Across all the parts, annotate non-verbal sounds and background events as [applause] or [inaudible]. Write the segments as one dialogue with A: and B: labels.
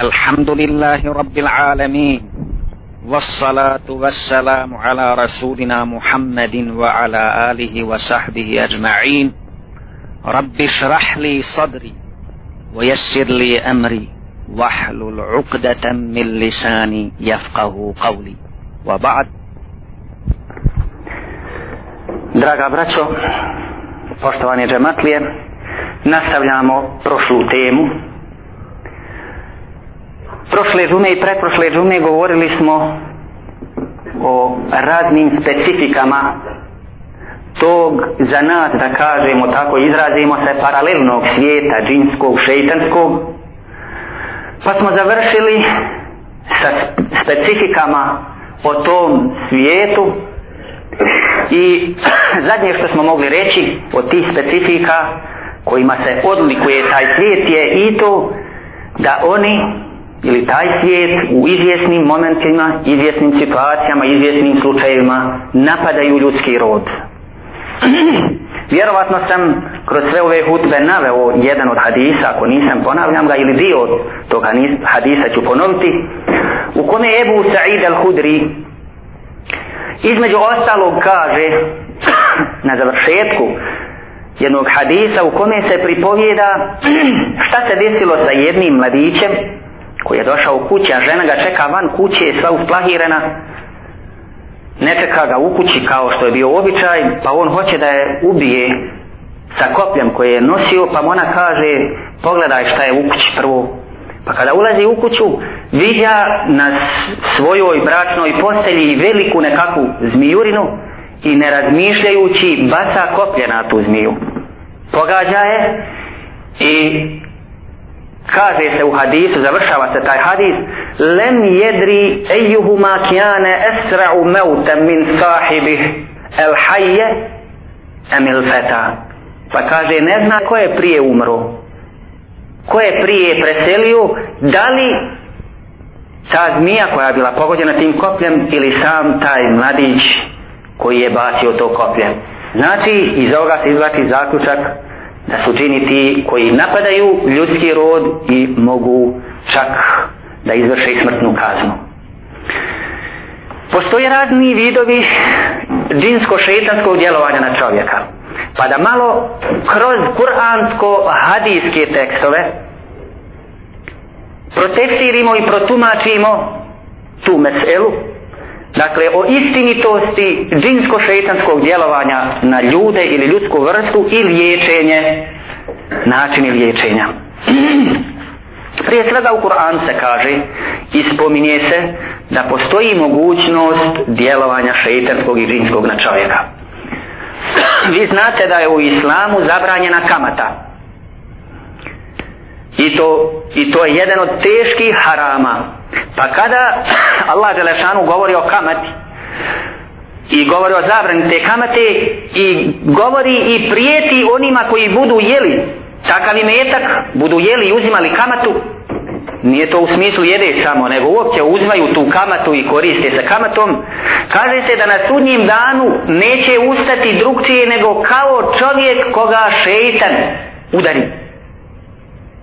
A: الحمد لله رب العالمين والصلاة والسلام على رسولنا محمد وعلى آله وصحبه أجمعين. رب اشرح لي صدري ويسر لي أمري واحلل عقدة من لساني يفقه قولي. وبعد.
B: Draga braćo, poštovani džematlije, nastavljamo prošlu temu. Prošle džume i preprošle džume govorili smo o raznim specifikama tog za nas da kažemo tako izrazimo se paralelnog svijeta džinskog, šeitanskog. Pa smo završili sa specifikama o tom svijetu i [clears throat] zadnje što smo mogli reći od tih specifika kojima se odlikuje taj svijet je i to da oni ili taj svijet u izvjesnim momentima, izvjesnim situacijama, izvjesnim slučajevima napadaju ljudski rod. [clears throat] Vjerovatno sam kroz sve ove hutbe naveo jedan od hadisa, ako nisam ponavljam ga, ili dio tog hadisa ću ponoviti, u kome Ebu Sa'id al-Hudri između ostalog kaže [clears throat] na završetku jednog hadisa u kome se pripovjeda [clears throat] šta se desilo sa jednim mladićem koji je došao u kući, a žena ga čeka van kuće, je sva usplahirana, ne čeka ga u kući kao što je bio običaj, pa on hoće da je ubije sa kopljem koje je nosio, pa ona kaže, pogledaj šta je u kući prvo. Pa kada ulazi u kuću, vidja na svojoj bračnoj postelji veliku nekakvu zmijurinu i ne razmišljajući baca koplje na tu zmiju. Pogađa je i kaže se u hadisu, završava se taj hadis, lem jedri ejuhuma kjane esra'u mevtem min sahibih el hajje emil feta. Pa kaže, ne zna ko je prije umro, ko je prije preselio, da li ta zmija koja je bila pogođena tim kopljem ili sam taj mladić koji je bacio to koplje. Znači, iz ovoga se izvati zaključak da su džini ti koji napadaju ljudski rod i mogu čak da izvrše smrtnu kaznu. Postoje razni vidovi džinsko-šetanskog djelovanja na čovjeka. Pa da malo kroz kuransko-hadijske tekstove protestirimo i protumačimo tu meselu Dakle, o istinitosti džinsko-šeitanskog djelovanja na ljude ili ljudsku vrstu i liječenje, načini liječenja. [clears throat] Prije svega u Kur'an se kaže i spominje se da postoji mogućnost djelovanja šeitanskog i džinskog na čovjeka. [clears throat] Vi znate da je u islamu zabranjena kamata. I to, I to je jedan od teških harama Pa kada Allah Đelešanu govori o kamati i govori o zabrani te kamate i govori i prijeti onima koji budu jeli takav imetak, budu jeli i uzimali kamatu, nije to u smislu jede samo, nego uopće uzmaju tu kamatu i koriste se kamatom, kaže se da na sudnjim danu neće ustati drugčije nego kao čovjek koga šeitan udari.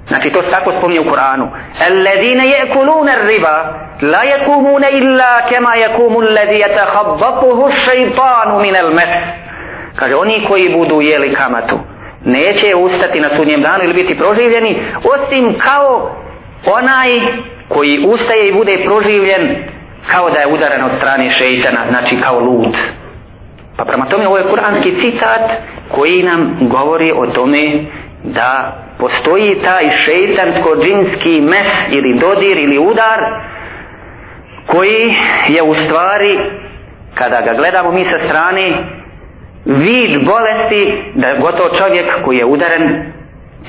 B: Znači to se tako spominje u Kur'anu. Alladine jekulune riba la jekumune illa kema jekumu alladhi yatakhabbathu šeitanu min al mes. Kaže oni koji budu jeli kamatu neće ustati na sudnjem danu ili biti proživljeni osim kao onaj koji ustaje i bude proživljen kao da je udaren od strane šeitana, znači kao lud. Pa prema tome ovo je kuranski citat koji nam govori o tome da postoji taj šeitansko-džinski mes ili dodir ili udar koji je u stvari kada ga gledamo mi sa strane vid bolesti da gotovo čovjek koji je udaren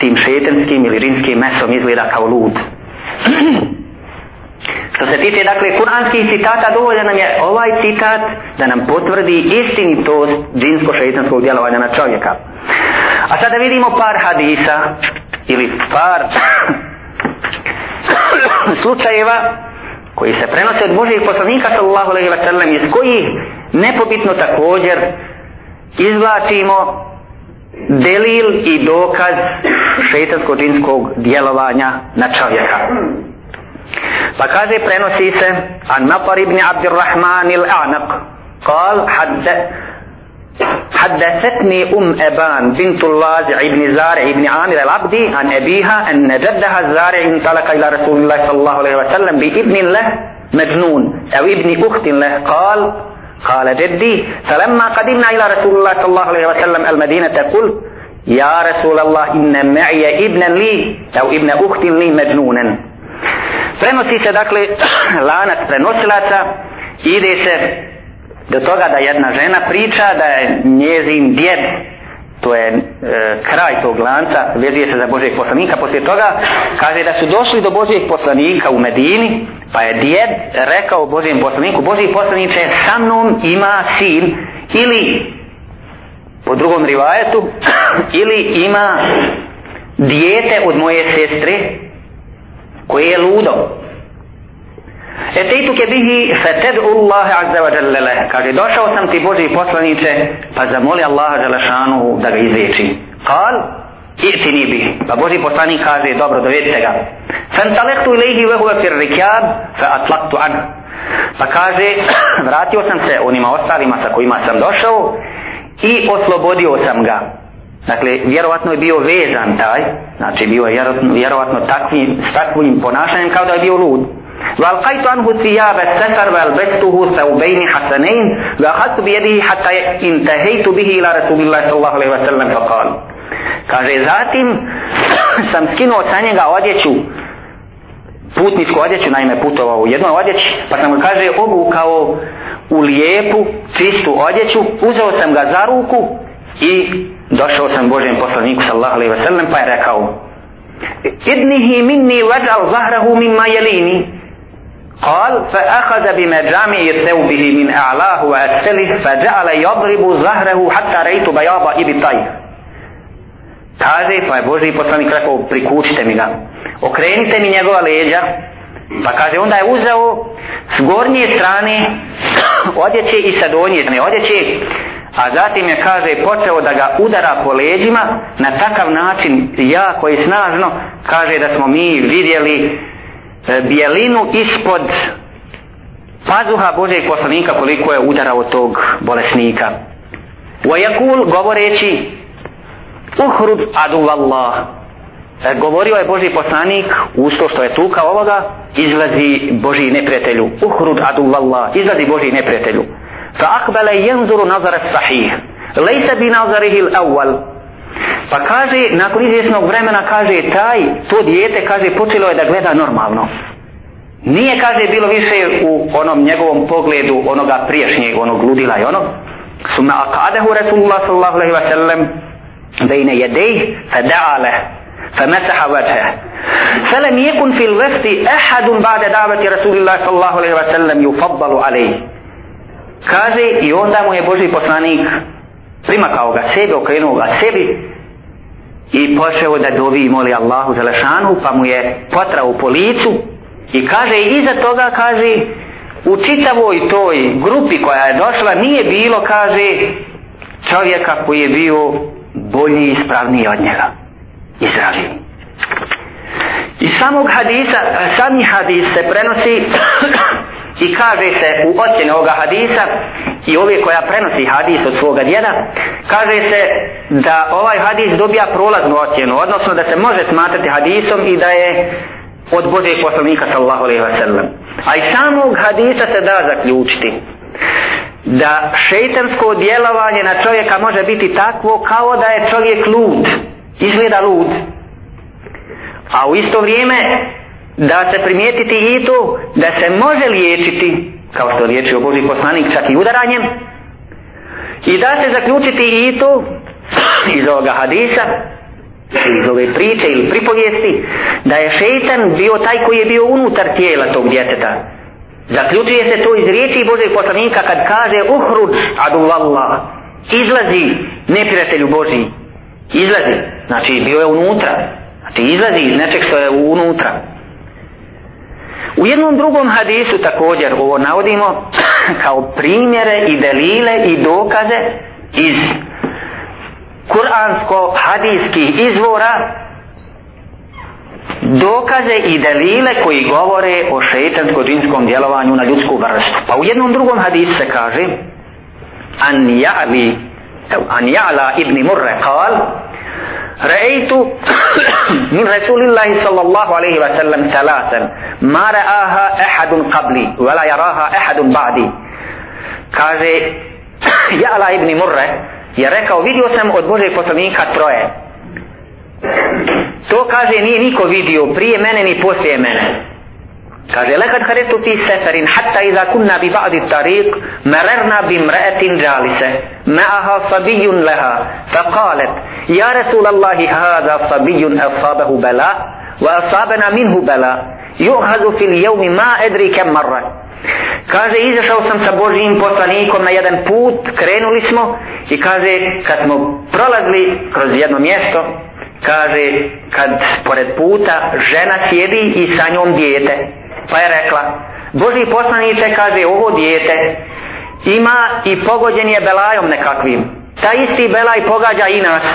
B: tim šeitanskim ili džinskim mesom izgleda kao lud [clears throat] Što se tiče, dakle, kuranskih citata, dovoljan nam je ovaj citat da nam potvrdi istinitost džinsko-šeitanskog djelovanja na čovjeka. A sada vidimo par hadisa ili par [coughs] slučajeva koji se prenose od Božih poslanika sallallahu alaihi wa sallam iz kojih nepobitno također izvlačimo delil i dokaz šeitansko-džinskog djelovanja na čovjeka. Pa kaže prenosi se an Nafar ibn Abdirrahman il-A'naq قال حد حدثتني أم أبان بنت اللاجع بن زارع بن عامر العبدي عن أبيها أن جدها الزارع انطلق إلى رسول الله صلى الله عليه وسلم بابن له مجنون أو ابن أخت له. قال قال جدي فلما قدمنا إلى رسول الله صلى الله عليه وسلم المدينة قلت يا رسول الله إن معي ابنا لي أو ابن أخت لي مجنونا. Se dakle [clears throat] lanac prenosilaca ide se do toga da jedna žena priča da je njezin djed to je e, kraj tog lanca vezuje se za Božijeg poslanika. Poslije toga kaže da su došli do Božijeg poslanika u Medini pa je djed rekao Božijem poslaniku Božiji poslaniče sa mnom ima sin ili po drugom rivajetu [clears throat] ili ima dijete od moje sestre koje je ludo. Etejtuke bihi feted'u Allahe azza wa jalla leh. Kaže, došao sam ti Boži poslanice, pa zamoli Allaha Đelešanuhu da ga izliječi. Kal, i'tini bihi. Pa Boži poslanik kaže, dobro, dovedite ga. Fantalektu ilaihi vehuve fir rikjab, fa atlaktu an. Pa kaže, [clears throat] vratio sam se onima ostalima sa kojima sam došao i oslobodio sam ga. Dakle, vjerovatno je bio vezan taj, znači bio je vjerovatno takvim, s takvim ponašanjem kao da je bio lud. والقيت عنه ثياب السفر والبسته ثوبين حسنين واخذت بيده حتى انتهيت به الى رسول الله صلى الله عليه وسلم فقال kaže zatim [coughs] sam skinuo sa njega odjeću putničku odjeću naime putovao u jednoj odjeći pa sam ga kaže obukao u lijepu čistu odjeću uzeo sam ga za ruku i došao sam Božem poslaniku sallallahu alaihi ve sellem pa je rekao idnihi minni vajal zahrahu mimma jelini قال فأخذ بمجامع ثوبه من أعلاه وأسفله فجعل يضرب ظهره حتى رأيت بياض إبطيه Kaže, pa je Boži poslanik rekao, prikučite mi ga. Okrenite mi njegova leđa. Pa kaže, onda je uzeo s gornje strane odjeće i sa donje strane odjeće. A zatim je, kaže, počeo da ga udara po leđima na takav način, jako i snažno, kaže da smo mi vidjeli E, E, bijelinu ispod pazuha Božeg poslanika koliko je udarao tog bolesnika. Vajakul govoreći uhrub adu Allah. E, govorio je Boži poslanik usto što je tuka ovoga izlazi Boži neprijatelju. Uhrud adu Allah. Izlazi Boži neprijatelju. Fa akbala yanzuru nazara sahih. Lejsa bi nazarihi l-awwal. Pa kaže, nakon izvjesnog vremena kaže, taj, to dijete, kaže, počelo je da gleda normalno. Nije, kaže, bilo više u onom njegovom pogledu onoga priješnjeg, onog ludila i onog. Suma akadehu Rasulullah sallallahu alaihi wa sallam bejne jedej, fa da'ale, fa mesaha vajhe. Falam yekun fil vefti ehadun ba'da davati Rasulullah sallallahu alaihi wa sallam yufaddalu alaihi. Kaže, i onda mu je Boži poslanik primakao ga sebi, okrenuo ga sebi i počeo da dovi i moli Allahu Želešanu, pa mu je potrao po licu. I kaže iza toga kaže u čitavoj toj grupi koja je došla nije bilo kaže čovjeka koji je bio bolji i ispravniji od njega. Izraeli iz samog hadisa eh, sami hadis se prenosi i kaže se u ocjeni ovoga hadisa i ove koja prenosi hadis od svoga djeda kaže se da ovaj hadis dobija prolaznu ocjenu odnosno da se može smatrati hadisom i da je od Božeg poslanika sallahu alaihi wa sallam. A iz samog hadisa se da zaključiti da šeitansko djelovanje na čovjeka može biti takvo kao da je čovjek lud. Izgleda lud. A u isto vrijeme da se primijetiti i to da se može liječiti kao što liječio Boži poslanik čak i udaranjem. I da se zaključiti i to iz ovoga hadisa iz ove priče ili pripovijesti da je šeitan bio taj koji je bio unutar tijela tog djeteta. Zaključuje se to iz riječi Božeg poslanika kad kaže uhruđ adu izlazi neprijatelju Boži izlazi. Znači bio je unutra. Znači izlazi iz nečeg što je unutra. U jednom drugom hadisu također ovo navodimo [laughs] kao primjere i delile i dokaze iz kuransko-hadijskih izvora dokaze i delile koji govore o šeitansko-dinskom djelovanju na ljudsku vrstu. Pa u jednom drugom hadisu se kaže an ja'li an ja'la ibn Murre kal رأيت من رسول الله صلى الله عليه وسلم ثلاثا ما رآها أحد قبلي ولا يراها أحد بعدي kaže Ja'la ibn Murre je rekao vidio sam od Božeg poslanika troje to kaže nije niko vidio prije mene ni poslije mene kaže lekad haretu fi seferin hatta iza kunna bi ba'di tariq mararna bi mreetin džalise, ma'aha sabiyun laha faqalet ya rasulallahi hada sabiyun asabahu bala wa asabana minhu bala juhazu fil yawmi ma adri kam marra Kaže, izašao sam sa Božijim poslanikom na jedan put, krenuli smo i kaže, kad smo prolazili kroz jedno mjesto, kaže, kad pored puta žena sjedi i sa njom dijete. Pa je rekla, Boži poslanice, kaže, ovo dijete ima i pogođen je belajom nekakvim. Ta isti belaj pogađa i nas.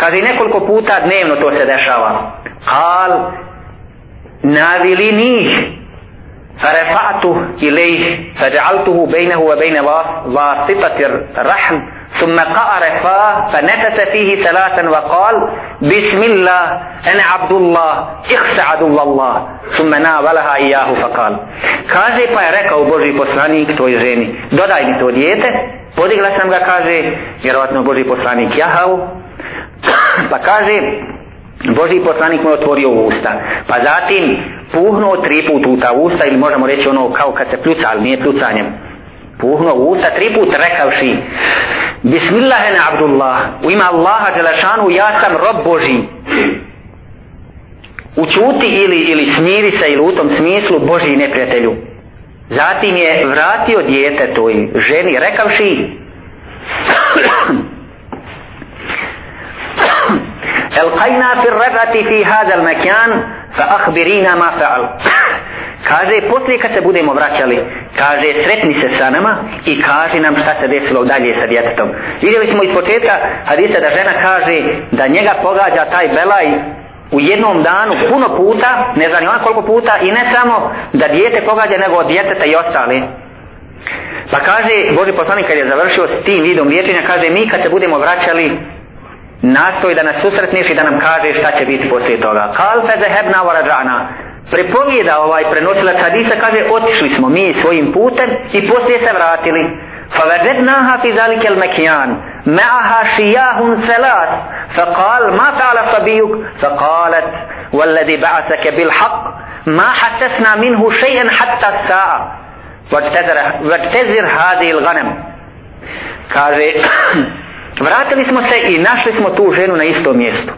B: Kaže, nekoliko puta dnevno to se dešava. Al, navili njih, فرفعته إليه فجعلته بينه وبين واسطة الرحم ثم قأر فاه فنفس فيه ثلاثا وقال بسم الله أنا عبد الله اخس عدو الله ثم ناولها إياه فقال kaže pa je rekao Boži poslanik toj ženi dodaj mi to dijete podigla sam ga kaže vjerovatno Boži poslanik jahao pa kaže Boži poslanik mu je otvorio usta pa zatim puhnuo tri put u ta usta ili možemo reći ono kao kad se pljuca, ali nije pljucanjem. puhno u usta tri put rekavši Bismillahena Abdullah u ima Allaha Đelešanu ja sam rob Boži učuti ili, ili smiri se ili u tom smislu Boži neprijatelju. Zatim je vratio djete toj ženi rekavši Elkajna fir rebati fi hadal mekjan fa ahbirina ma fa'al kaže poslije kad se budemo vraćali kaže sretni se sa nama i kaže nam šta se desilo dalje sa djetetom vidjeli smo iz početka hadisa da žena kaže da njega pogađa taj belaj u jednom danu puno puta ne znam ona koliko puta i ne samo da dijete pogađa nego od djeteta i ostali pa kaže Boži poslanik kad je završio s tim vidom liječenja kaže mi kad se budemo vraćali nastoj da nas susretneš i da nam kaže šta će biti poslije toga. Kal fe zehebna wa Prepovijeda ovaj prenosilac hadisa kaže otišli smo mi svojim putem i poslije se vratili. فوجدناها في ذلك المكان معها شياه ثلاث فقال ما فعل صبيك فقالت والذي بعثك بالحق ما حسسنا منه شيئا حتى الساعة واجتزر هذه الغنم kaže [clears throat] Vratili smo se i našli smo tu ženu na istom mjestu.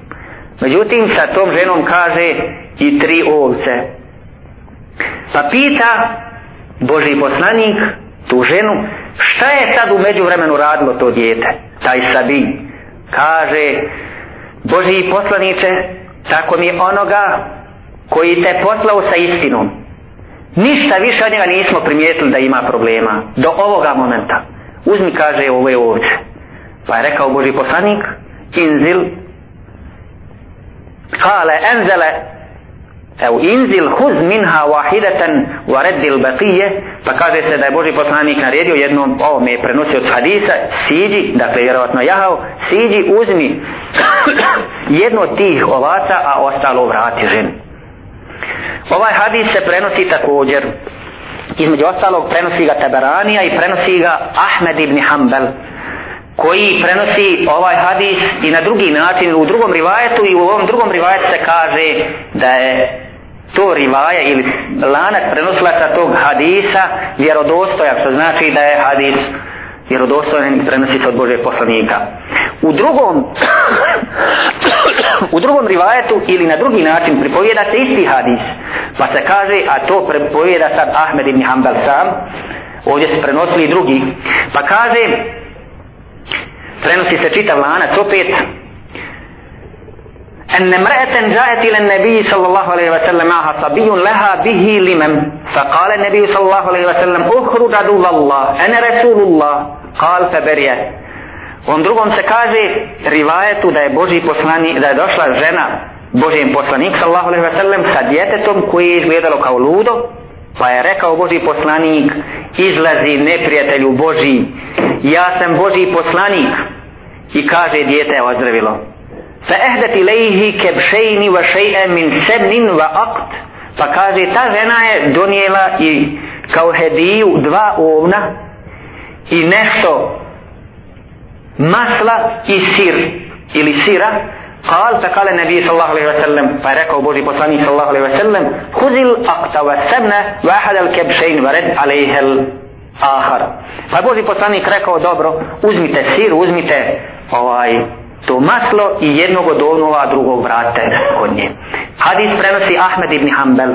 B: Međutim, sa tom ženom kaže i tri ovce. Pa pita Boži poslanik tu ženu, šta je sad u međuvremenu radilo to dijete, taj sabi? Kaže, Boži poslaniče, tako mi onoga koji te poslao sa istinom. Ništa više od njega nismo primijetili da ima problema. Do ovoga momenta. Uzmi, kaže, ove ovce. Pa je rekao Boži poslanik, inzil, kale enzele, evo inzil huz minha wahidatan wa reddil baqije, pa kaže se da je Boži poslanik naredio jednom, ovo me je prenosio od hadisa, siđi, dakle vjerovatno jahao, siđi, uzmi [coughs] jedno od tih ovaca, a ostalo vrati ženi. Ovaj hadis se prenosi također, između ostalog prenosi ga Tabaranija i prenosi ga Ahmed ibn Hanbal koji prenosi ovaj hadis i na drugi način u drugom rivajetu i u ovom drugom rivajetu se kaže da je to rivaja ili lanac prenoslaca tog hadisa vjerodostojan što znači da je hadis vjerodostojan i prenosi se od Božeg poslanika. U drugom [coughs] u drugom rivajetu ili na drugi način pripovijeda se isti hadis pa se kaže a to pripovjeda sad Ahmed ibn Hanbal sam ovdje se prenosili drugi pa kaže prenosi se čitav lanac opet أن امرأة جاءت إلى النبي صلى الله عليه وسلم معها صبي لها به لمم فقال النبي صلى الله عليه وسلم اخرج عدو الله أنا رسول الله قال فبريت On drugom se kaže rivajetu da je Boži poslani, da je došla žena Božijem poslanik sallahu alaihi wa sallam sa djetetom koje je izgledalo kao ludo pa je rekao Boži poslanik izlazi neprijatelju Boži ja sam Boži poslanik i kaže djete je ozdravilo fa ehdet ilaihi kebšejni wa šeje min sebnin wa akt pa kaže ta žena je donijela i kao hediju dva ovna i nešto masla i sir ili sira قال فقال النبي صلى الله عليه وسلم فركوا بوجي بطاني صلى الله عليه وسلم خذ الأقط والسمنة وأحد الكبشين ورد عليه الآخر فبوجي بطاني rekao dobro uzmite sir uzmite ovaj to maslo i jednog od onova drugog vrate kod nje hadis prenosi Ahmed ibn Hanbel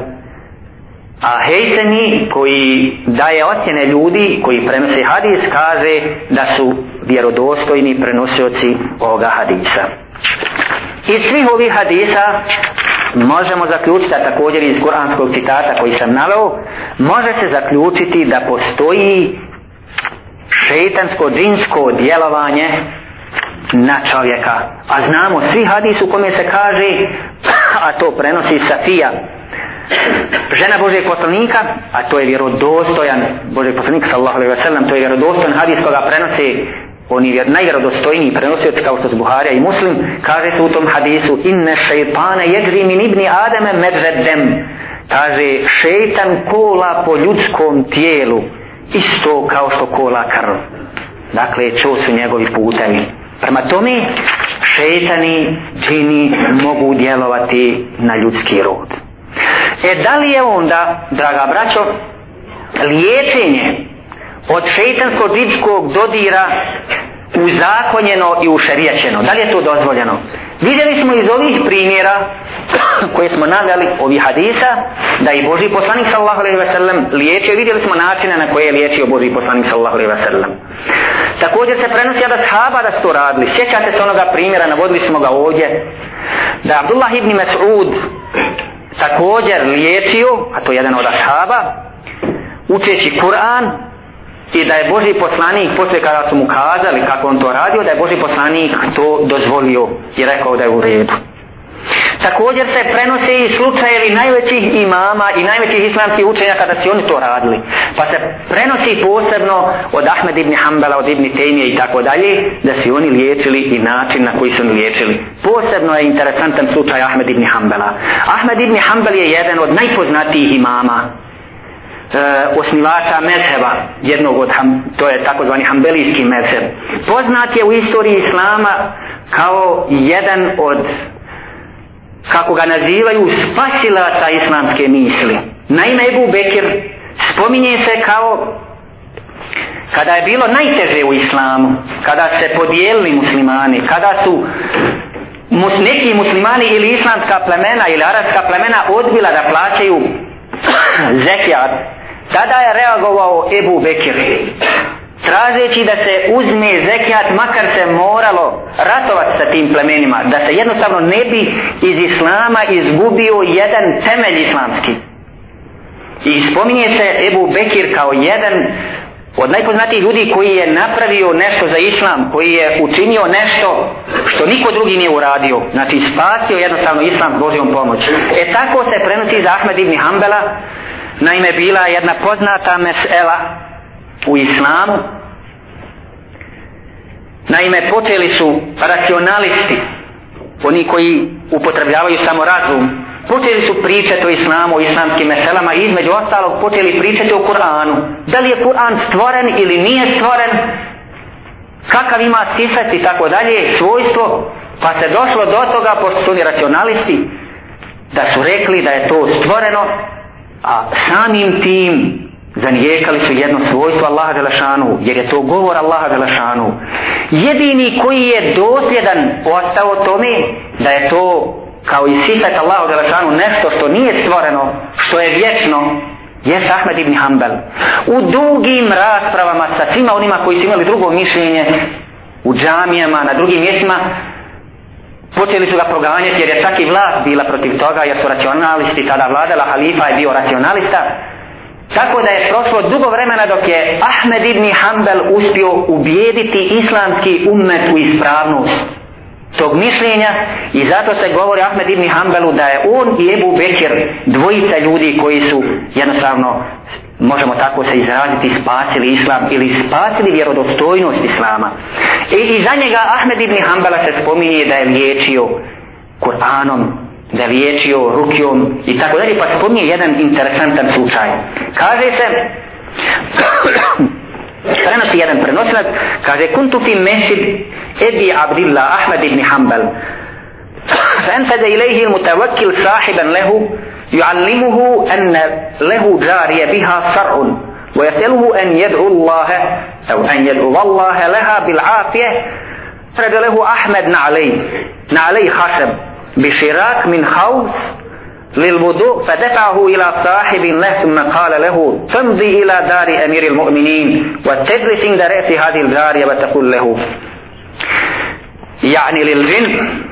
B: A Hejseni koji daje ocjene ljudi koji prenose hadis kaže da su vjerodostojni prenosioci ovoga hadisa. Iz svih ovih hadisa možemo zaključiti, a također iz kuranskog citata koji sam nalao, može se zaključiti da postoji šeitansko džinsko djelovanje na čovjeka. A znamo svi hadis u kome se kaže, a to prenosi Safija, žena Božeg poslanika, a to je vjerodostojan Božeg poslanika sallallahu alejhi ve sellem, to je vjerodostojan hadis koga prenosi oni je najvjerodostojniji prenosioci kao što su Buharija i Muslim, kaže se u tom hadisu inne šeitane jedri min ibni Adame medvedem kaže šeitan kola po ljudskom tijelu isto kao što kola krv. Dakle čo su njegovi putevi prema tome šetani, džini mogu djelovati na ljudski rod e da li je onda draga braćo liječenje od šeitansko-džinskog dodira uzakonjeno i ušerijačeno. Da li je to dozvoljeno? Vidjeli smo iz ovih primjera [coughs] koje smo navjali, ovi hadisa, da i Boži poslanik sallahu alaihi wa sallam liječio Vidjeli smo načine na koje je liječio Boži poslanik sallahu alaihi wa sallam. Također se prenosi da sahaba da su to radili. Sjećate se onoga primjera, navodili smo ga ovdje, da Abdullah ibn Mas'ud također liječio, a to je jedan od ashaba, učeći Kur'an, i da je Boži poslanik posle kada su mu kazali kako on to radio da je Boži poslanik to dozvolio i rekao da je u redu također se prenose i slučajevi najvećih imama i najvećih islamskih učenja kada su oni to radili. Pa se prenosi posebno od Ahmed ibn Hanbala od ibn Tejmije i tako dalje da su oni liječili i način na koji su oni liječili. Posebno je interesantan slučaj Ahmed ibn Hanbala. Ahmed ibn Hanbal je jedan od najpoznatijih imama e, osnivača mezheba jednog od ham, to je takozvani hambelijski mezheb. Poznat je u istoriji islama kao jedan od kako ga nazivaju spasilaca islamske misli. Naime Ebu Bekir spominje se kao kada je bilo najteže u islamu kada se podijelili muslimani kada su mus, neki muslimani ili islamska plemena ili arabska plemena odbila da plaćaju zekijat Tada je reagovao Ebu Bekir tražeći da se uzme zekijat makar se moralo ratovati sa tim plemenima da se jednostavno ne bi iz islama izgubio jedan temelj islamski. I spominje se Ebu Bekir kao jedan od najpoznatijih ljudi koji je napravio nešto za islam koji je učinio nešto što niko drugi nije uradio. Znači spasio jednostavno islam Božijom pomoć e tako se prenosi za Ahmed ibn Hanbala Naime, bila jedna poznata mesela u islamu. Naime, počeli su racionalisti, oni koji upotrebljavaju samo razum, počeli su pričati o islamu, o islamskim meselama i između ostalog počeli pričati o Kur'anu. Da li je Kur'an stvoren ili nije stvoren, kakav ima sifet i tako dalje, svojstvo, pa se došlo do toga, pošto su oni racionalisti, da su rekli da je to stvoreno, a samim tim zanijekali su jedno svojstvo Allaha Đelešanu, jer je to govor Allaha Đelešanu. Jedini koji je dosljedan ostao tome da je to kao i sifet Allaha Đelešanu nešto što nije stvoreno, što je vječno, je Ahmed ibn Hanbel. U dugim raspravama sa svima onima koji su imali drugo mišljenje, u džamijama, na drugim mjestima, počeli su ga proganjati jer je čak i vlast bila protiv toga jer su racionalisti tada vladala halifa je bio racionalista tako da je prošlo dugo vremena dok je Ahmed ibn Hanbel uspio ubijediti islamski ummet u ispravnost tog mišljenja i zato se govori Ahmed ibn Hanbelu da je on i Ebu Bekir dvojica ljudi koji su jednostavno možemo tako se izraziti spasili islam ili spasili vjerodostojnost islama. I, i za njega Ahmed ibn Hanbala se spominje da je liječio Kur'anom. Da je liječio rukijom i tako dalje pa spominje jedan interesantan slučaj kaže se prenosi jedan prenosilac kaže kuntu fi mesid Ebi Abdillah Ahmed ibn Hanbal فأنفذ إليه المتوكل صاحبا له يعلمه أن له جارية بها صرع ويسأله أن يدعو الله أو أن يدعو الله لها بالعافية فرد له أحمد نعلي نعلي خشب بشراك من خوص للوضوء فدفعه إلى صاحب له ثم قال له تمضي إلى دار أمير المؤمنين وتجلس عند رأس هذه الجارية وتقول له. يعني للجن.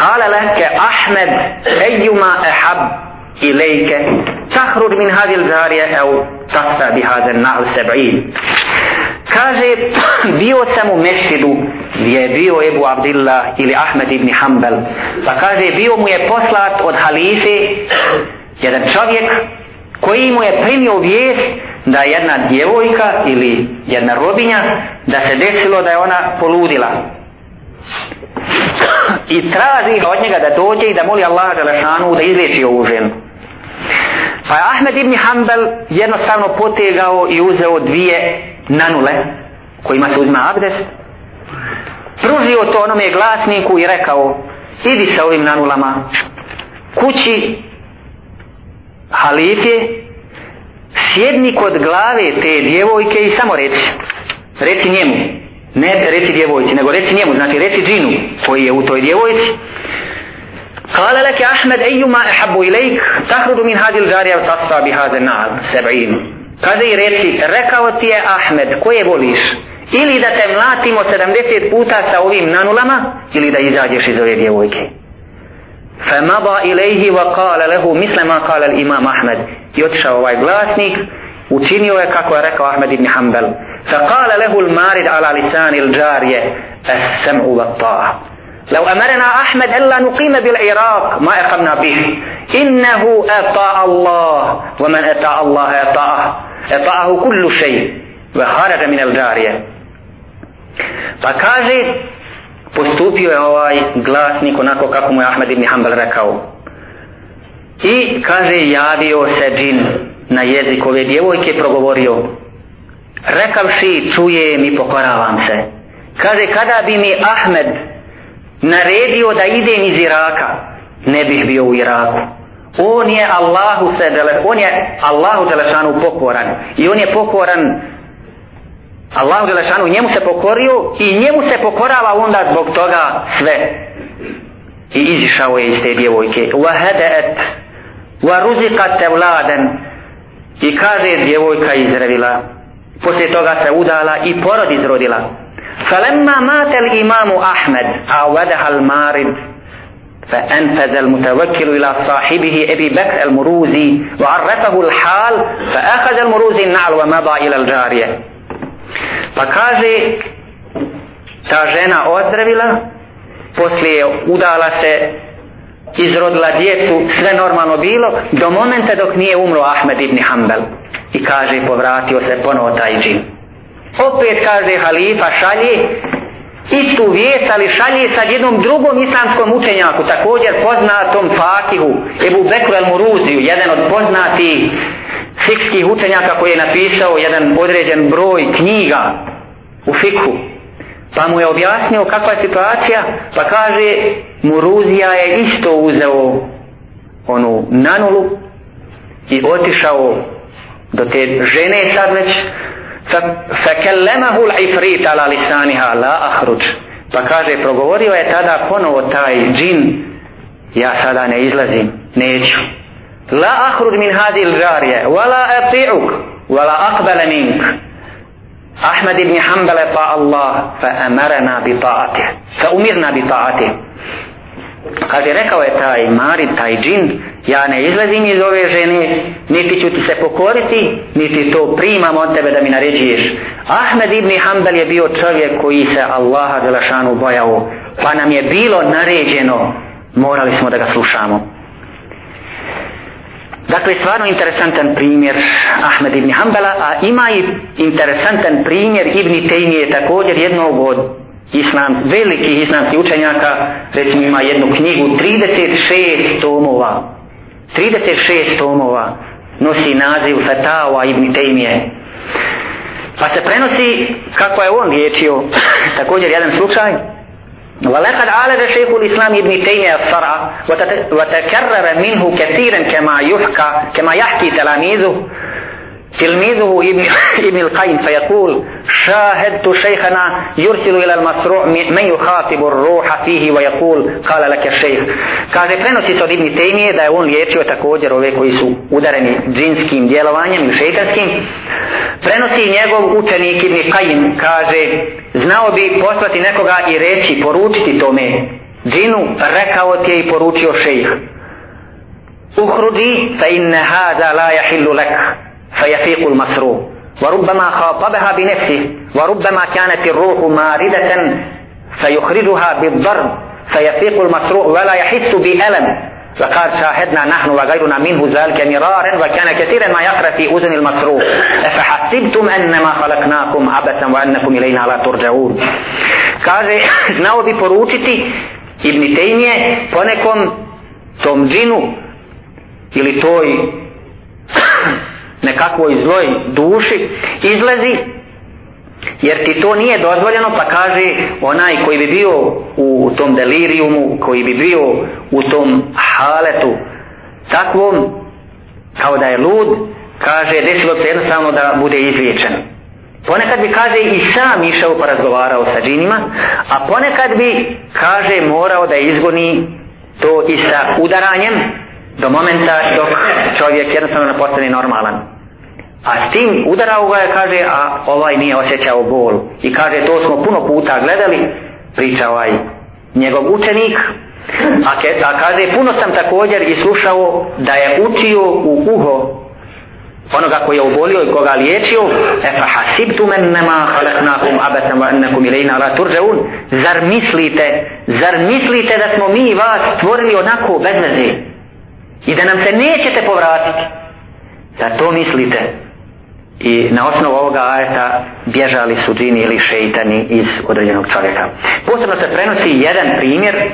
B: قال لك أحمد أيما أحب إليك تخرج من هذه الجارية أو تطفى بهذا النار السبعين kaže [clears throat] bio sam u mesidu gdje je bio Ebu Abdillah ili Ahmed ibn Hanbal pa kaže bio mu je poslat od halife jedan čovjek koji mu je primio vijest da jedna djevojka ili jedna robinja da se desilo da je ona poludila i traži od njega da dođe i da moli Allah Đelešanu da izliječi ovu ženu. Pa je Ahmed ibn Hanbal jednostavno potegao i uzeo dvije nanule kojima se uzma abdest pružio to onome glasniku i rekao idi sa ovim nanulama kući halifje sjedni kod glave te djevojke i samo reci reci njemu ne reci djevojci, nego reci njemu, znači reci džinu koji je u toj djevojci. قال لك أحمد أيما أحب إليك تخرج من هذه الجارية وتصفى بهذا النعل سبعين Kaže i reci, rekao ti je Ahmed, koje voliš? Ili da te mlatimo 70 puta sa ovim nanulama, ili da izađeš iz ove djevojke. فمضى إليه وقال له مثل ما قال الإمام أحمد يتشى ovaj glasnik učinio je kako je rekao Ahmed ibn Hanbal فقال له المارد على لسان الجارية السمع والطاعة لو أمرنا أحمد ألا نقيم بالعراق ما أقمنا به إنه أطاع الله ومن أطاع الله أطاعه أطاعه كل شيء وخرج من الجارية فكاجي postupio je ovaj glasnik onako kako mu je Ahmed ibn Hanbal rekao. I kaže javio se džin na jezik ove djevojke progovorio rekavši čujem i pokoravam se kaže kada bi mi Ahmed naredio da idem iz Iraka. Ne bih bio u Iraku. On je Allahu se on je Allahu Đelešanu pokoran. I on je pokoran Allahu Đelešanu njemu se pokorio i njemu se pokorava onda zbog toga sve. I izišao je iz te djevojke. Wa hadaat wa ruziqat evladen. I kaže djevojka izrevila poslije toga se udala i porod izrodila. فلما مات الإمام أحمد عودها المارد فأنفذ المتوكل إلى صاحبه أبي بكر المروزي وعرفه الحال فأخذ المروزي النعل ومضى إلى الجارية فكاجي ta žena ozdravila poslije udala se izrodila djecu sve normalno bilo do momenta dok nije umro Ahmed ibn Hanbal i kaže povratio se ponovo taj džin opet kaže halifa šalje istu vijest ali šalje sa jednom drugom islamskom učenjaku također poznatom Fakihu Ebu Bekru el Muruziju jedan od poznatih fikskih učenjaka koji je napisao jedan određen broj knjiga u fikhu. Pa mu je objasnio kakva je situacija pa kaže Muruzija je isto uzeo onu nanulu i otišao do te žene sad već فكلمه العفريت على لسانها لا أخرج pa kaže progovorio je tada ponovo taj džin ja sada ne izlazim neću la ahruj min hadi il-žarije wala ati'uk wala aqbala mink Ahmed ibn Hanbal ta Allah fa amarna bi ta'atih fa umirna bi ta'atih kad je rekao je taj Mari, taj džin ja ne izlazim iz ove žene niti ću ti se pokoriti niti to primam od tebe da mi naređuješ. Ahmed ibn Hanbal je bio čovjek koji se Allaha Đelešanu bojao pa nam je bilo naređeno morali smo da ga slušamo. Dakle, stvarno interesantan primjer Ahmed ibn Hanbala, a ima i interesantan primjer Ibn Tejmije također jednog od islam, velikih islamskih učenjaka, recimo ima jednu knjigu, 36 tomova, 36 tomova, nosi naziv Fatawa Ibn Taymiye. Pa se prenosi kako je on liječio, [coughs] također jedan slučaj, ولقد عالج شيخ الإسلام ابن تيمية الصرع وتكرر منه كثيرا كما يحكى كما يحكي تلاميذه تلميذه ابن, ابن القيم فيقول شاهدت شيخنا يرسل إلى المسروع من يخاطب الروح فيه ويقول قال لك الشيخ kaže prenosi se od Ibn Tejmije da je on liječio također ove koji su udareni džinskim djelovanjem i šeitanskim prenosi njegov učenik Ibn Qajim kaže znao bi poslati nekoga i reći poručiti tome džinu rekao ti je i poručio šejh uhruđi fa inne hada la jahillu lek فيفيق المسروق وربما خاطبها بنفسه وربما كانت الروح ماردة فيخرجها بالضرب فيفيق المسروق ولا يحس بألم وقال شاهدنا نحن وغيرنا منه ذلك مرارا وكان كثيرا ما يقرأ في أذن المسروق أفحسبتم أنما خلقناكم عبثا وأنكم إلينا لا ترجعون kaže znao bi poručiti Ibn Tejmije ponekom tom džinu ili toj nekakvoj zloj duši izlazi jer ti to nije dozvoljeno pa kaže onaj koji bi bio u tom delirijumu koji bi bio u tom haletu takvom kao da je lud kaže desilo se jednostavno da bude izliječen. Ponekad bi kaže i sam išao pa razgovarao sa džinima a ponekad bi kaže morao da izgoni to i sa udaranjem do momenta dok čovjek jednostavno ne postane normalan. A s tim udarao ga je, kaže, a ovaj nije osjećao bol. I kaže, to smo puno puta gledali, priča ovaj njegov učenik. A, ke, a kaže, puno sam također i slušao da je učio u uho onoga koji je obolio i koga liječio. E fa hasibtu men nema halaknakum abetam wa ennekum ilajna la turđeun zar mislite zar mislite da smo mi vas stvorili onako bez veze? I da nam se nećete povratiti? Zar to mislite? i na osnovu ovoga ajeta bježali su džini ili šeitani iz određenog čovjeka. Posebno se prenosi jedan primjer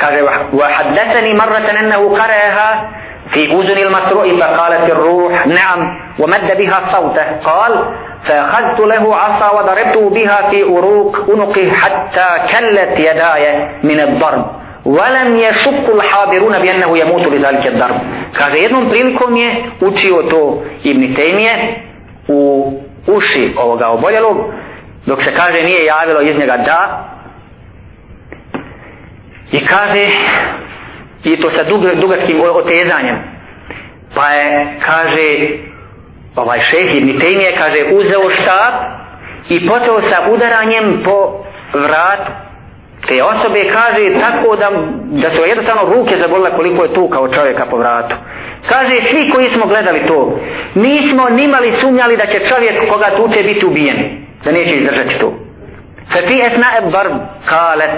B: kaže وحدثني مرة أنه قرأها في أذن المسروع فقالت الروح نعم ومد بها صوته قال فأخذت له عصا وضربته بها في أروق أنقه حتى كلت يداي من الضرب Valem je šukul habiruna bjennehu je mutu li zalike darbu. Kaže, jednom prilikom je učio to Ibn Taymije u uši ovoga oboljelog, dok se kaže nije javilo iz njega da. I kaže, i to sa dug, dugačkim otezanjem, pa je, kaže, ovaj šeh Ibn Taymije kaže, uzeo štab i počeo sa udaranjem po vratu te osobe kaže tako da, da su jednostavno ruke zabolile koliko je tu kao čovjeka po vratu. Kaže svi koji smo gledali to, nismo nimali sumnjali da će čovjek koga tuče biti ubijen, da neće izdržati to. Fati esna e barb kalet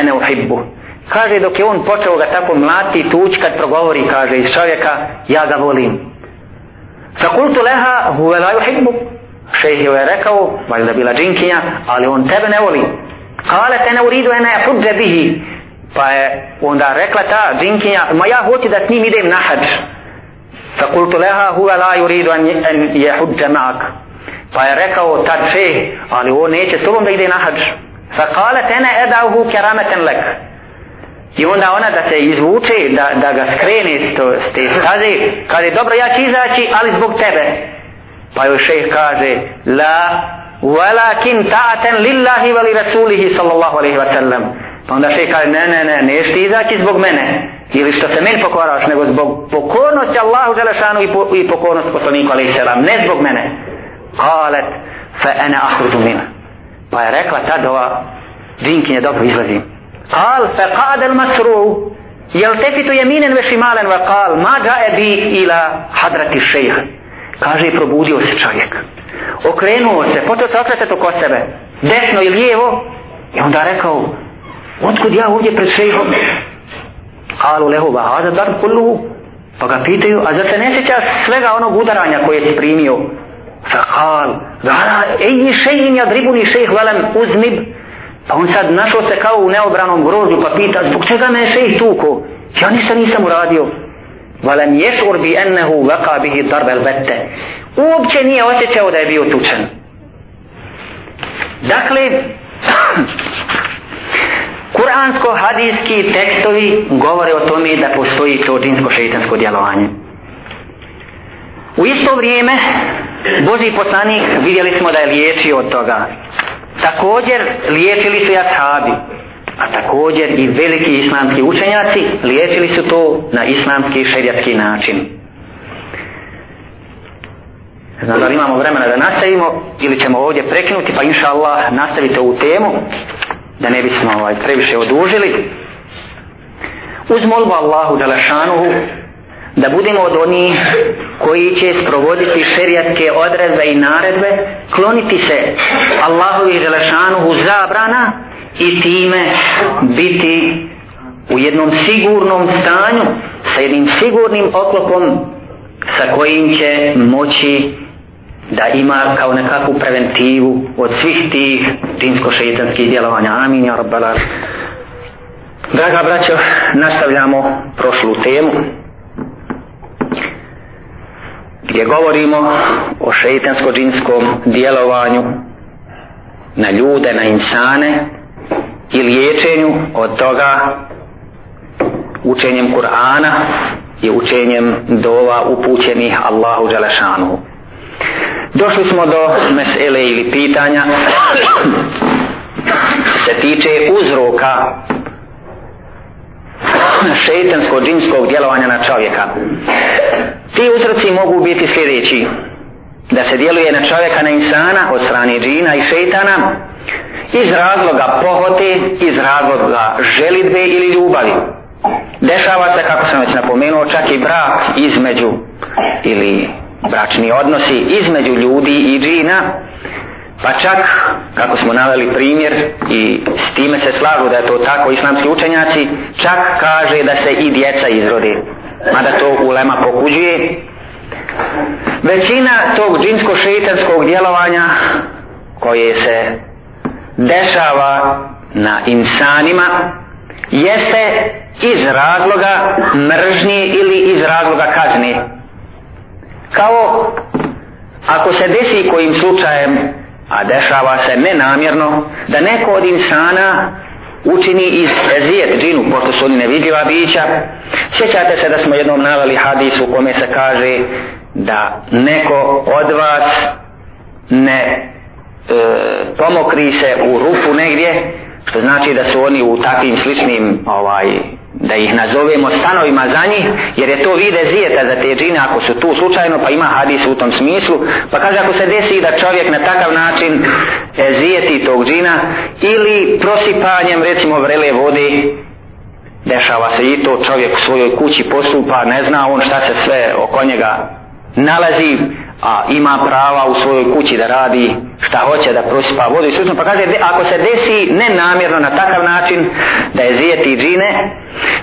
B: ene uhibbu. Kaže dok je on počeo ga tako mlati tuć kad progovori, kaže iz čovjeka, ja ga volim. Sa kultu leha huve la uhibbu. Šejh je rekao, valjda bila džinkinja, ali on tebe ne voli. Kale te ne uridu ene e hudže bihi. Pa je onda rekla ta džinkinja, ma ja hoću da s njim idem na hađ. Fa kultu leha huva la yuridu an je hudže ma'ak. Pa je rekao tad še, ali on neće s tobom da ide na hađ. Fa kale ne edahu kerameten lek. I onda ona da se izvuče, da, da ga skrene s, to, s te staze, kaže, dobro, ja ću izaći, ali zbog tebe. Pa joj šeh kaže, la Walakin ta'atan lillahi wa li rasulihi sallallahu alejhi wa sallam. Pa onda šej kaže, ne, ne, ne, ne, ne izaći zbog mene. Ili što se meni pokoraš, nego zbog pokornosti Allahu Đelešanu i, po, i pokornosti poslaniku alaihi sallam, ne zbog mene. Kalet, fa ene ahrudu mina. Pa je rekla tad ova dinkinje, dobro izlazim. Kal, fe qadel masru, jel tefitu jeminen ve šimalen ve pa kal, ma da ebi ila hadrati šejha kaže i probudio se čovjek okrenuo se, počeo se okretati oko sebe, desno i lijevo I onda rekao, otkud ja ovdje pred šejhom? Kalu lehu bahada dar kulluhu. Pa ga pitaju, a zar se ne sjeća svega onog udaranja koje si primio? Fa kal, gara, ej šejhin ja dribuni šejh velem uznib. Pa on sad našao se kao u neobranom grozu pa pita, zbog čega me je šejh tuko? Ja ništa nisam uradio. Valem ješur bi ennehu vaka bihi darbel bette. Uopće nije osjećao da je bio tučen. Dakle, [clears throat] Kuransko-hadijski tekstovi govore o tome da postoji to džinsko-šeitansko djelovanje. U isto vrijeme, Boži poslanik vidjeli smo da je liječio od toga. Također liječili su jashabi, a također i veliki islamski učenjaci liječili su to na islamski šerijatski način. Znam da li imamo vremena da nastavimo ili ćemo ovdje prekinuti pa inša Allah nastavite ovu temu da ne bismo ovaj, previše odužili. Uz molbu Allahu Đalešanuhu da budemo od onih koji će sprovoditi šerijatske odredbe i naredbe, kloniti se Allahovi Đalešanuhu zabrana i time biti u jednom sigurnom stanju sa jednim sigurnim oklopom sa kojim će moći da ima kao nekakvu preventivu od svih tih džinsko-šeitanskih djelovanja. Amin, ja rabbala. Draga braćo, nastavljamo prošlu temu gdje govorimo o šeitansko-džinskom djelovanju na ljude, na insane i liječenju od toga učenjem Kur'ana i učenjem dova upućenih Allahu Đalešanu. Došli smo do mesele ili pitanja [clears throat] se tiče uzroka šeitansko-džinskog djelovanja na čovjeka. Ti uzroci mogu biti sljedeći. Da se djeluje na čovjeka, na insana od strane džina i šeitana iz razloga pohote, iz razloga želitbe ili ljubavi. Dešava se, kako sam već napomenuo, čak i brak između ili bračni odnosi između ljudi i džina pa čak kako smo naveli primjer i s time se slažu da je to tako islamski učenjaci čak kaže da se i djeca izrode mada to ulema pokuđuje većina tog džinsko-šeitanskog djelovanja koje se dešava na insanima jeste iz razloga mržnje ili iz razloga kazne. Kao ako se desi kojim slučajem a dešava se nenamjerno da neko od insana učini iz ezijet džinu pošto su oni nevidljiva bića. Sjećate se da smo jednom navali hadis u kome se kaže da neko od vas ne E, pomokri se u rupu negdje što znači da su oni u takvim sličnim ovaj da ih nazovemo stanovima za njih, jer je to vide zijeta za te džine ako su tu slučajno, pa ima hadis u tom smislu, pa kaže ako se desi da čovjek na takav način e, zijeti tog džina, ili prosipanjem recimo vrele vode, dešava se i to čovjek u svojoj kući postupa, ne zna on šta se sve oko njega nalazi, a ima prava u svojoj kući da radi šta hoće da prosipa vodu i slično pa kaže ako se desi nenamjerno na takav način da je zijeti džine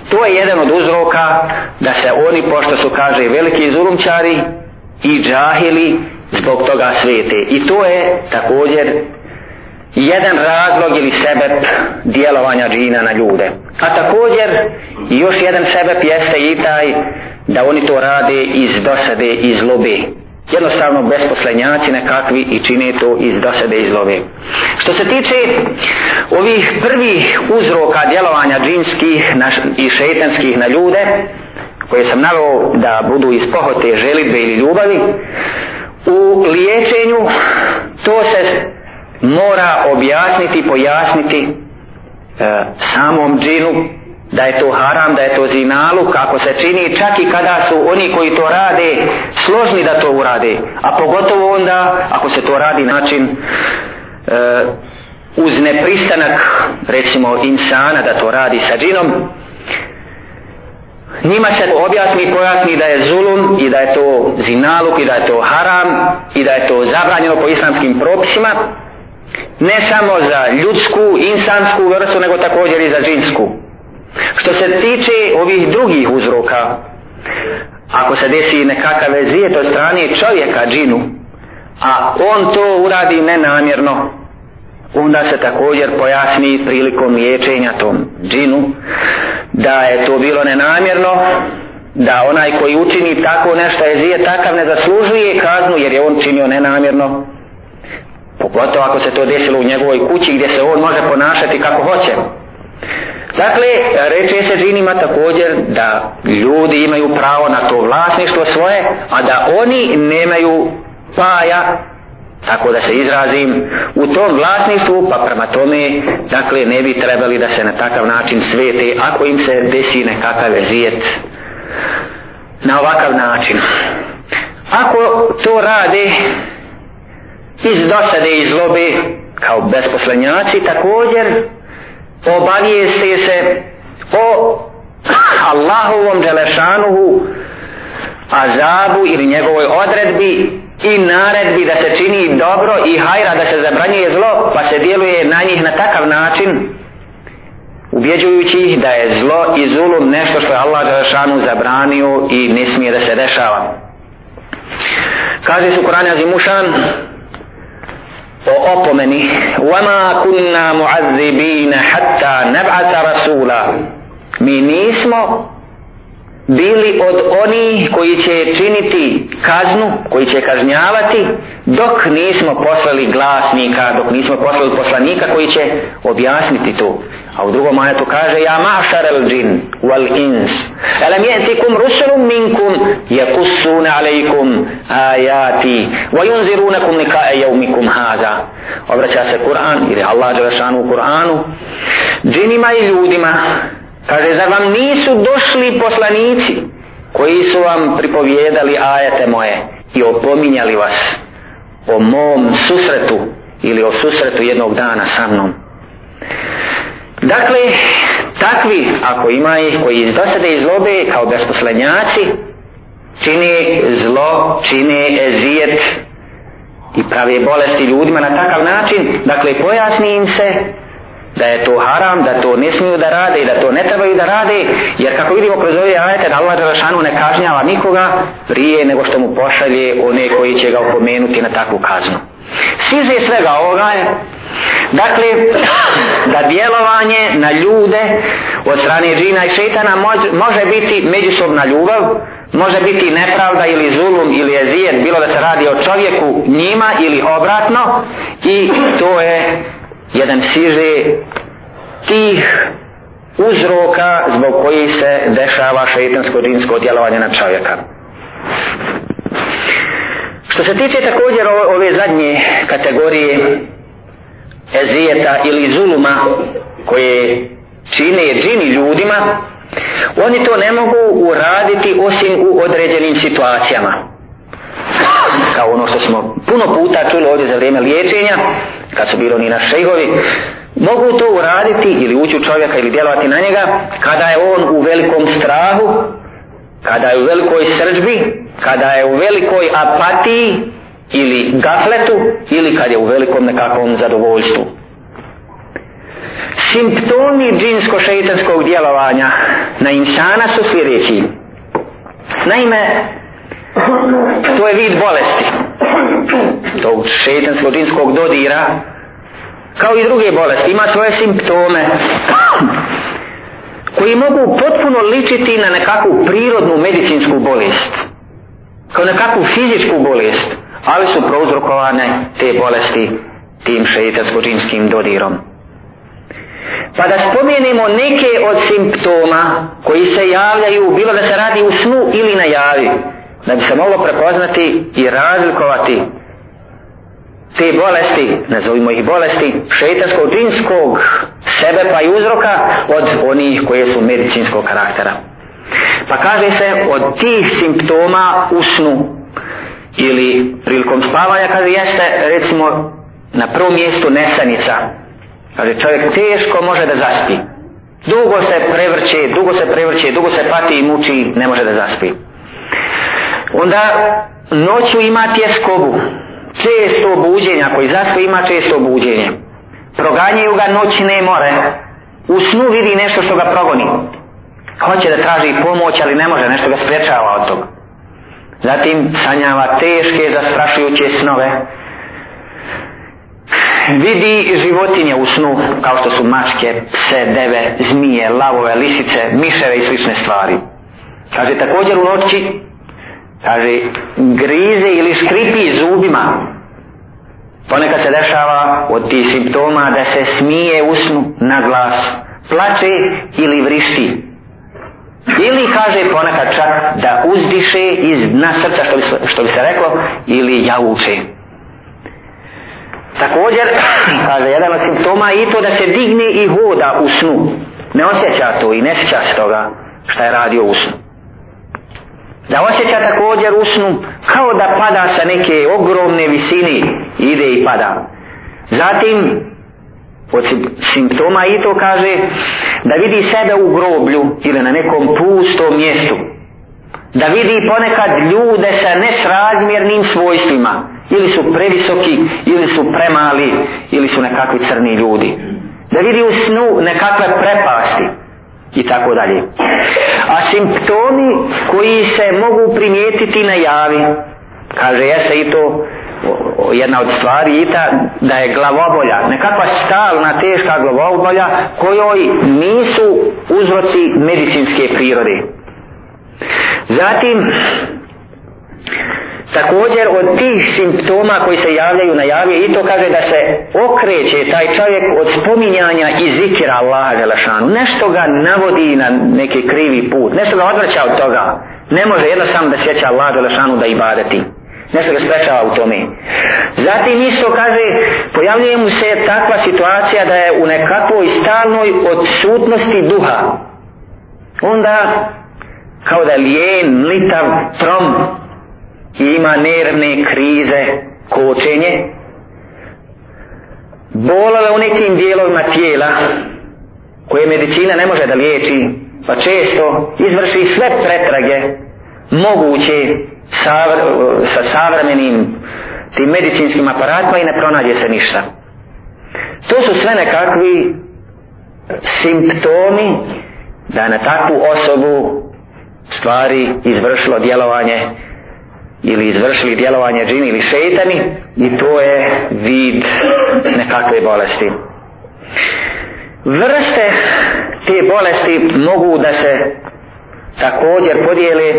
B: to je jedan od uzroka da se oni pošto su kaže veliki zulumčari i džahili zbog toga svete i to je također jedan razlog ili sebep djelovanja džina na ljude. A također još jedan sebep jeste i taj da oni to rade iz dosade iz lobe jednostavno besposlenjaci nekakvi i čine to iz dosade i zlove. Što se tiče ovih prvih uzroka djelovanja džinskih i šetanskih na ljude, koje sam naveo da budu iz pohote, želitbe ili ljubavi, u liječenju to se mora objasniti, pojasniti e, samom džinu da je to haram, da je to zinalu, kako se čini, čak i kada su oni koji to rade složni da to urade, a pogotovo onda ako se to radi način e, uz nepristanak recimo insana da to radi sa džinom, njima se objasni i pojasni da je zulum i da je to zinaluk i da je to haram i da je to zabranjeno po islamskim propisima ne samo za ljudsku, insansku vrstu, nego također i za džinsku. Što se tiče ovih drugih uzroka, ako se desi nekakav vezijet od strane čovjeka džinu, a on to uradi nenamjerno, onda se također pojasni prilikom liječenja tom džinu, da je to bilo nenamjerno, da onaj koji učini tako nešto je zije takav ne zaslužuje kaznu jer je on činio nenamjerno pogotovo ako se to desilo u njegovoj kući gdje se on može ponašati kako hoće dakle reče se džinima također da ljudi imaju pravo na to vlasništvo svoje a da oni nemaju paja tako da se izrazim u tom vlasništvu pa prema tome dakle ne bi trebali da se na takav način svete ako im se desi nekakav zijet na ovakav način. Ako to rade iz dosade i zlobe kao besposlenjaci također obavijeste se o Allahovom Đelešanuhu azabu ili njegovoj odredbi i naredbi da se čini dobro i hajra da se zabranjuje zlo pa se djeluje na njih na takav način ubjeđujući ih da je zlo i zulum nešto što je Allah Đelešanu zabranio i ne smije da se dešava. Kaže su Kur'an Azimušan o opomeni وَمَا كُنَّا مُعَذِّبِينَ حَتَّى نَبْعَثَ رَسُولًا Mi nismo bili od onih koji će činiti kaznu, koji će kažnjavati, dok nismo poslali glasnika, dok nismo poslali poslanika koji će objasniti to. A u drugom ajetu kaže Ja mašar al džin wal ins. Alam jetikum rusulum minkum Jakussuna alejkum ajati Wa yunzirunakum nikae jevmikum haza Obraća se Kur'an ili Allah Đelešanu u Kur'anu. Džinima i ljudima Kaže, zar vam nisu došli poslanici koji su vam pripovjedali ajete moje i opominjali vas o mom susretu ili o susretu jednog dana sa mnom. Dakle, takvi, ako ima ih koji iz dosade i zlobe kao besposlenjaci, čini zlo, čini ezijet i pravi bolesti ljudima na takav način, dakle, pojasni im se da je to haram, da to ne smiju da rade i da to ne trebaju da rade, jer kako vidimo kroz ove ajete da Allah Đelešanu ne kažnjava nikoga prije nego što mu pošalje one koji će ga opomenuti na takvu kaznu. Size svega ovoga je Dakle, da djelovanje na ljude od strane džina i šetana može biti međusobna ljubav, može biti nepravda ili zulum ili jezijet, bilo da se radi o čovjeku njima ili obratno i to je jedan siže tih uzroka zbog koji se dešava šeitansko džinsko djelovanje na čovjeka. Što se tiče također ove zadnje kategorije ezijeta ili zuluma koje čine džini ljudima, oni to ne mogu uraditi osim u određenim situacijama. Kao ono što smo puno puta čuli ovdje za vrijeme liječenja, kad su bili oni na šejhovi, mogu to uraditi ili ući u čovjeka ili djelovati na njega kada je on u velikom strahu, kada je u velikoj srđbi, kada je u velikoj apatiji ili gafletu ili kad je u velikom nekakvom zadovoljstvu. Simptomi džinsko-šeitanskog djelovanja na insana su sljedeći. Naime, to je vid bolesti tog šeitansko-džinskog dodira kao i druge bolesti ima svoje simptome koji mogu potpuno ličiti na nekakvu prirodnu medicinsku bolest kao nekakvu fizičku bolest ali su prouzrokovane te bolesti tim šeitansko-džinskim dodirom. Pa da spomenemo neke od simptoma koji se javljaju, bilo da se radi u snu ili na javi, da bi se moglo prepoznati i razlikovati te bolesti, nazovimo ih bolesti, šeitanskog džinskog sebe pa i uzroka od onih koje su medicinskog karaktera. Pa kaže se od tih simptoma u snu ili prilikom spavanja kaže jeste recimo na prvom mjestu nesanica. Kaže čovjek teško može da zaspi. Dugo se prevrće, dugo se prevrće, dugo se pati i muči, ne može da zaspi onda noću ima tjeskobu često buđenja, koji zaspi ima često buđenje. Proganjaju ga noćne more. U snu vidi nešto što ga progoni. Hoće da traži pomoć, ali ne može, nešto ga sprečava od toga. Zatim sanjava teške, zastrašujuće snove. Vidi životinje u snu, kao što su mačke, pse, deve, zmije, lavove, lisice, miševe i slične stvari. Kaže, također u noći, kaže, grize ili škripi zubima. Ponekad se dešava od tih simptoma da se smije u snu na glas, plače ili vrišti. Ili kaže ponekad čak da uzdiše iz dna srca što bi, što bi se reklo ili javuče. Također, [clears throat] kaže jedan od simptoma i to da se digne i hoda u snu. Ne osjeća to i ne sjeća se toga šta je radio u snu. Da osjeća također u snu kao da pada sa neke ogromne visine ide i pada. Zatim od simptoma i to kaže da vidi sebe u groblju ili na nekom pustom mjestu. Da vidi ponekad ljude sa nesrazmjernim svojstvima. Ili su previsoki ili su premali ili su nekakvi crni ljudi. Da vidi u snu nekakve prepasti. I tako dalje. A simptomi koji se mogu primijetiti na javi. Kaže jeste i to jedna od stvari i ta da je glavobolja, nekakva stalna teška glavobolja kojoj nisu uzroci medicinske prirode. Zatim, također od tih simptoma koji se javljaju na javlje i to kaže da se okreće taj čovjek od spominjanja i zikira Allaha Želešanu. Nešto ga navodi na neki krivi put, nešto ga odvraća od toga. Ne može jednostavno da sjeća Allaha Želešanu da ibadeti nešto ga sprečava u tome. Zatim isto kaže, pojavljuje mu se takva situacija da je u nekakvoj stalnoj odsutnosti duha. Onda, kao da je lijen, mlitav, trom, i ima nervne krize, kočenje, bolove u nekim dijelovima tijela, koje medicina ne može da liječi, pa često izvrši sve pretrage moguće savr, sa savremenim tim medicinskim aparatima i ne pronađe se ništa. To su sve nekakvi simptomi da na takvu osobu stvari izvršilo djelovanje ili izvršili djelovanje džini ili šeitani i to je vid nekakve bolesti. Vrste te bolesti mogu da se također podijele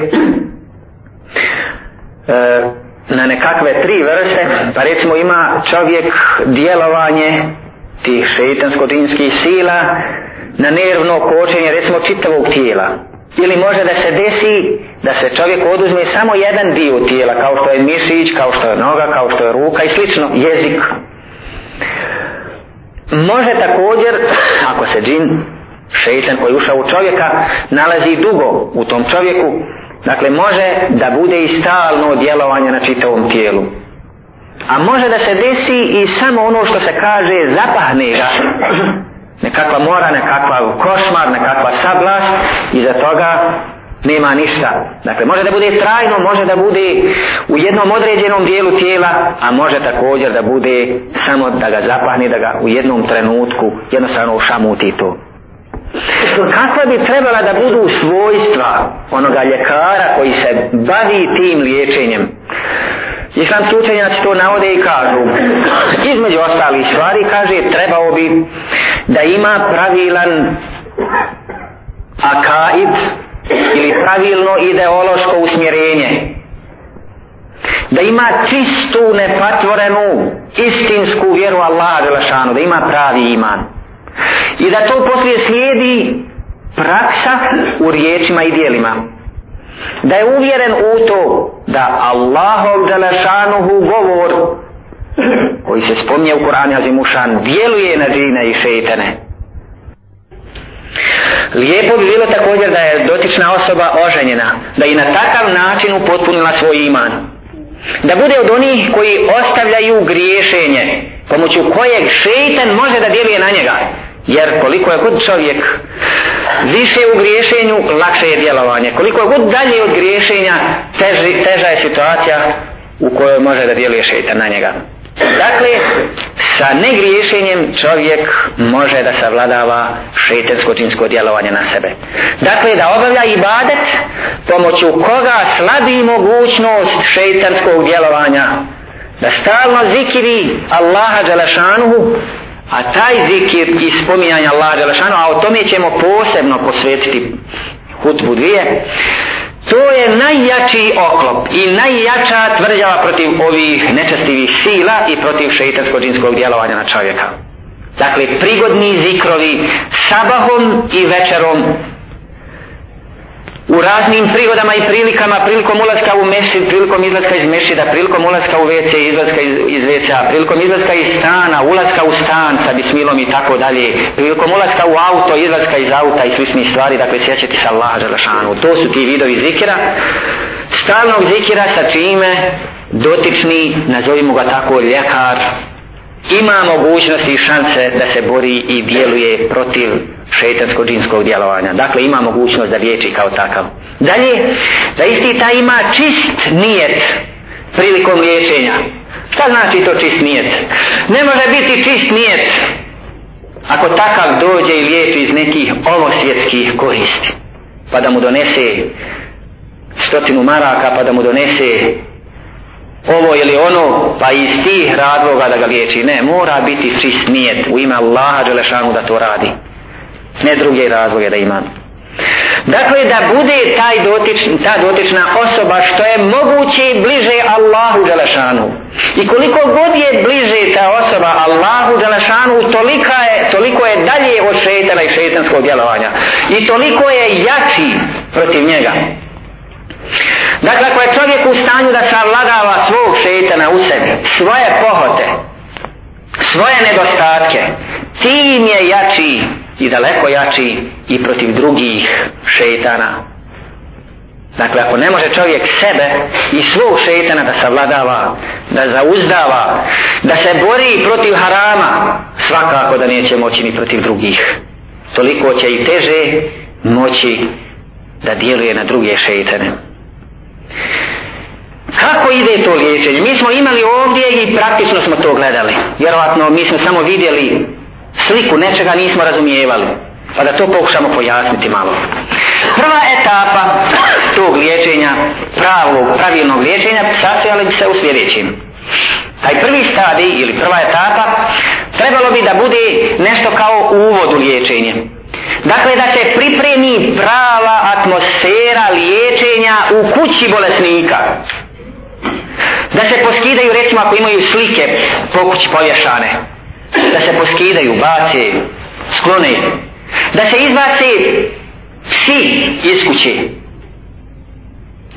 B: e, na nekakve tri vrste, pa recimo ima čovjek djelovanje tih šeitansko-džinskih sila na nervno kočenje recimo čitavog tijela. Ili može da se desi da se čovjek oduzme samo jedan dio tijela, kao što je mišić, kao što je noga, kao što je ruka i slično, jezik. Može također, ako se džin, šeitan koji ušao u čovjeka, nalazi dugo u tom čovjeku, Dakle, može da bude i stalno djelovanje na čitavom tijelu. A može da se desi i samo ono što se kaže zapahne ga. Nekakva mora, nekakva košmar, nekakva sablast i za toga nema ništa. Dakle, može da bude trajno, može da bude u jednom određenom dijelu tijela, a može također da bude samo da ga zapahne, da ga u jednom trenutku jednostavno ušamuti to kakva bi trebala da budu svojstva onoga ljekara koji se bavi tim liječenjem? Islamski učenjaci to navode i kažu. Između ostalih stvari kaže trebao bi da ima pravilan akaid ili pravilno ideološko usmjerenje. Da ima čistu nepatvorenu istinsku vjeru Allaha da ima pravi iman i da to poslije slijedi praksa u riječima i dijelima. Da je uvjeren u to da Allahov zalašanuhu govor koji se spomnje u Kur'anu Azimušan djeluje na džine i šeitane. Lijepo bi bilo također da je dotična osoba oženjena da i na takav način upotpunila svoj iman. Da bude od onih koji ostavljaju griješenje pomoću kojeg šeitan može da djeluje na njega jer koliko je god čovjek više u griješenju lakše je djelovanje koliko je god dalje od griješenja teži, teža je situacija u kojoj može da djeluje šeitan na njega. Dakle, sa negriješenjem čovjek može da savladava šetensko džinsko djelovanje na sebe. Dakle, da obavlja ibadet pomoću koga slabi mogućnost šetanskog djelovanja. Da stalno zikiri Allaha Đalašanuhu a taj zikir i spominjanje Allaha Đalašanuhu a o tome ćemo posebno posvetiti hutbu dvije, To je najjači oklop i najjača tvrđava protiv ovih nečestivih sila i protiv šeitansko-džinskog djelovanja na čovjeka. Dakle, prigodni zikrovi sabahom i večerom u raznim prigodama i prilikama, prilikom ulaska u mešid, prilikom izlaska iz mešida, prilikom ulaska u WC, izlaska iz, iz WC, prilikom izlaska iz stana, ulaska u stan sa bismilom i tako dalje, prilikom ulaska u auto, izlaska iz auta i sličnih stvari, dakle sjećati se Allaha Đelešanu. To su ti vidovi zikira, stalnog zikira sa čime dotični, nazovimo ga tako, ljekar, ima mogućnosti i šanse da se bori i djeluje protiv šeitanskog džinskog djelovanja. Dakle, ima mogućnost da liječi kao takav. Dalje, da isti ta ima čist nijet prilikom liječenja. Šta znači to čist nijet? Ne može biti čist nijet ako takav dođe i liječi iz nekih ovosvjetskih koristi. Pa da mu donese stotinu maraka, pa da mu donese ovo ili ono, pa iz tih razloga da ga liječi. Ne, mora biti čist nijet u ime Allaha Đelešanu da to radi. Ne druge razloge da ima. Dakle, da bude taj dotič, ta dotična osoba što je moguće bliže Allahu Đelešanu. I koliko god je bliže ta osoba Allahu Đelešanu, tolika je, toliko je dalje od šetana i šetanskog djelovanja. I toliko je jači protiv njega. Dakle, ako je čovjek u stanju da savladava svog šetana u sebi, svoje pohote, svoje nedostatke, tim je jači i daleko jači i protiv drugih šeitana. Dakle, ako ne može čovjek sebe i svog šeitana da savladava, da zauzdava, da se bori protiv harama, svakako da neće moći ni protiv drugih. Toliko će i teže moći da djeluje na druge šeitane. Kako ide to liječenje? Mi smo imali ovdje i praktično smo to gledali. Vjerovatno mi smo samo vidjeli sliku nečega nismo razumijevali. Pa da to pokušamo pojasniti malo. Prva etapa tog liječenja, pravog, pravilnog liječenja, sastojala bi se u sljedećem. Taj prvi stadij ili prva etapa trebalo bi da bude nešto kao uvod u liječenje. Dakle, da se pripremi prava atmosfera liječenja u kući bolesnika. Da se poskidaju, recimo, ako imaju slike po kući povješane. Da se poskidaju, bace, sklone. Da se izbace psi iz kuće.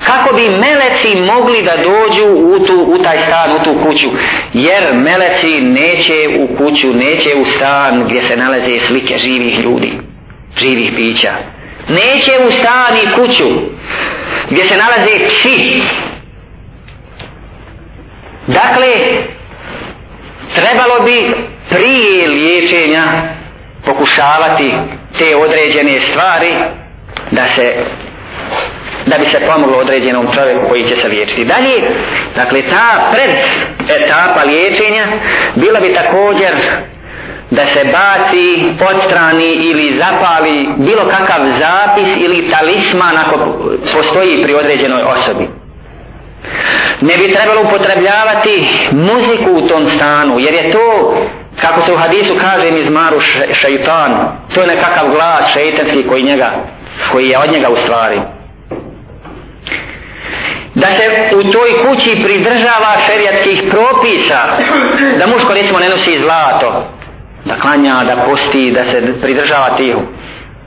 B: Kako bi meleci mogli da dođu u, tu, u taj stan, u tu kuću. Jer meleci neće u kuću, neće u stan gdje se nalaze slike živih ljudi živih pića. Neće u stan i kuću gdje se nalaze psi. Dakle, trebalo bi prije liječenja pokušavati te određene stvari da se da bi se pomoglo određenom čovjeku koji će se liječiti. Dalje, dakle, ta pred etapa liječenja bila bi također da se baci, odstrani ili zapali bilo kakav zapis ili talisman ako postoji pri određenoj osobi. Ne bi trebalo upotrebljavati muziku u tom stanu, jer je to, kako se u hadisu kaže mi zmaru šeitan, to je nekakav glas šeitanski koji, njega, koji je od njega u stvari. Da se u toj kući pridržava šerijatskih propisa, da muško recimo ne nosi zlato, da klanja, da posti, da se pridržava tihu.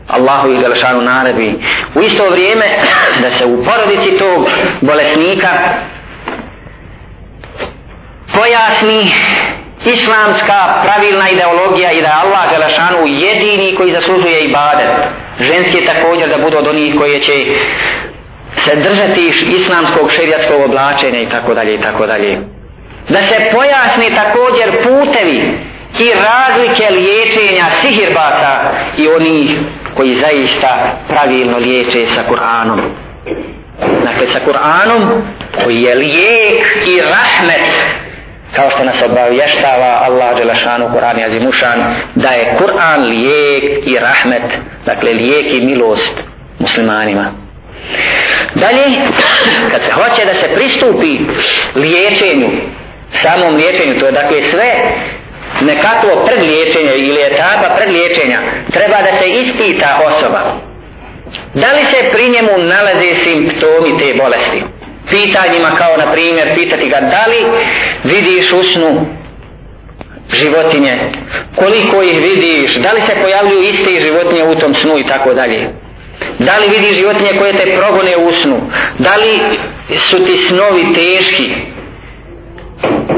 B: Allahu i Galšanu naredbi. U isto vrijeme [clears throat] da se u porodici tog bolesnika pojasni islamska pravilna ideologija i da je Allah Galšanu jedini koji zaslužuje ibadet. Ženski također da budu od onih koji će se držati islamskog šerijatskog oblačenja i tako dalje i tako dalje. Da se pojasni također putevi i razlike liječenja sihirbasa i onih koji zaista pravilno liječe sa Kur'anom. Dakle, sa Kur'anom koji je lijek i rahmet kao što nas obavještava Allah Đelešanu Kur'an i Azimušan da je Kur'an lijek i rahmet dakle lijek i milost muslimanima. Dalje kad se hoće da se pristupi liječenju samom liječenju to je dakle sve nekakvo predliječenje ili etapa predliječenja treba da se ispita osoba. Da li se pri njemu nalaze simptomi te bolesti? Pitanjima kao na primjer pitati ga da li vidiš u snu životinje koliko ih vidiš da li se pojavljuju iste životinje u tom snu i tako dalje. Da li vidiš životinje koje te progone u snu? Da li su ti snovi teški?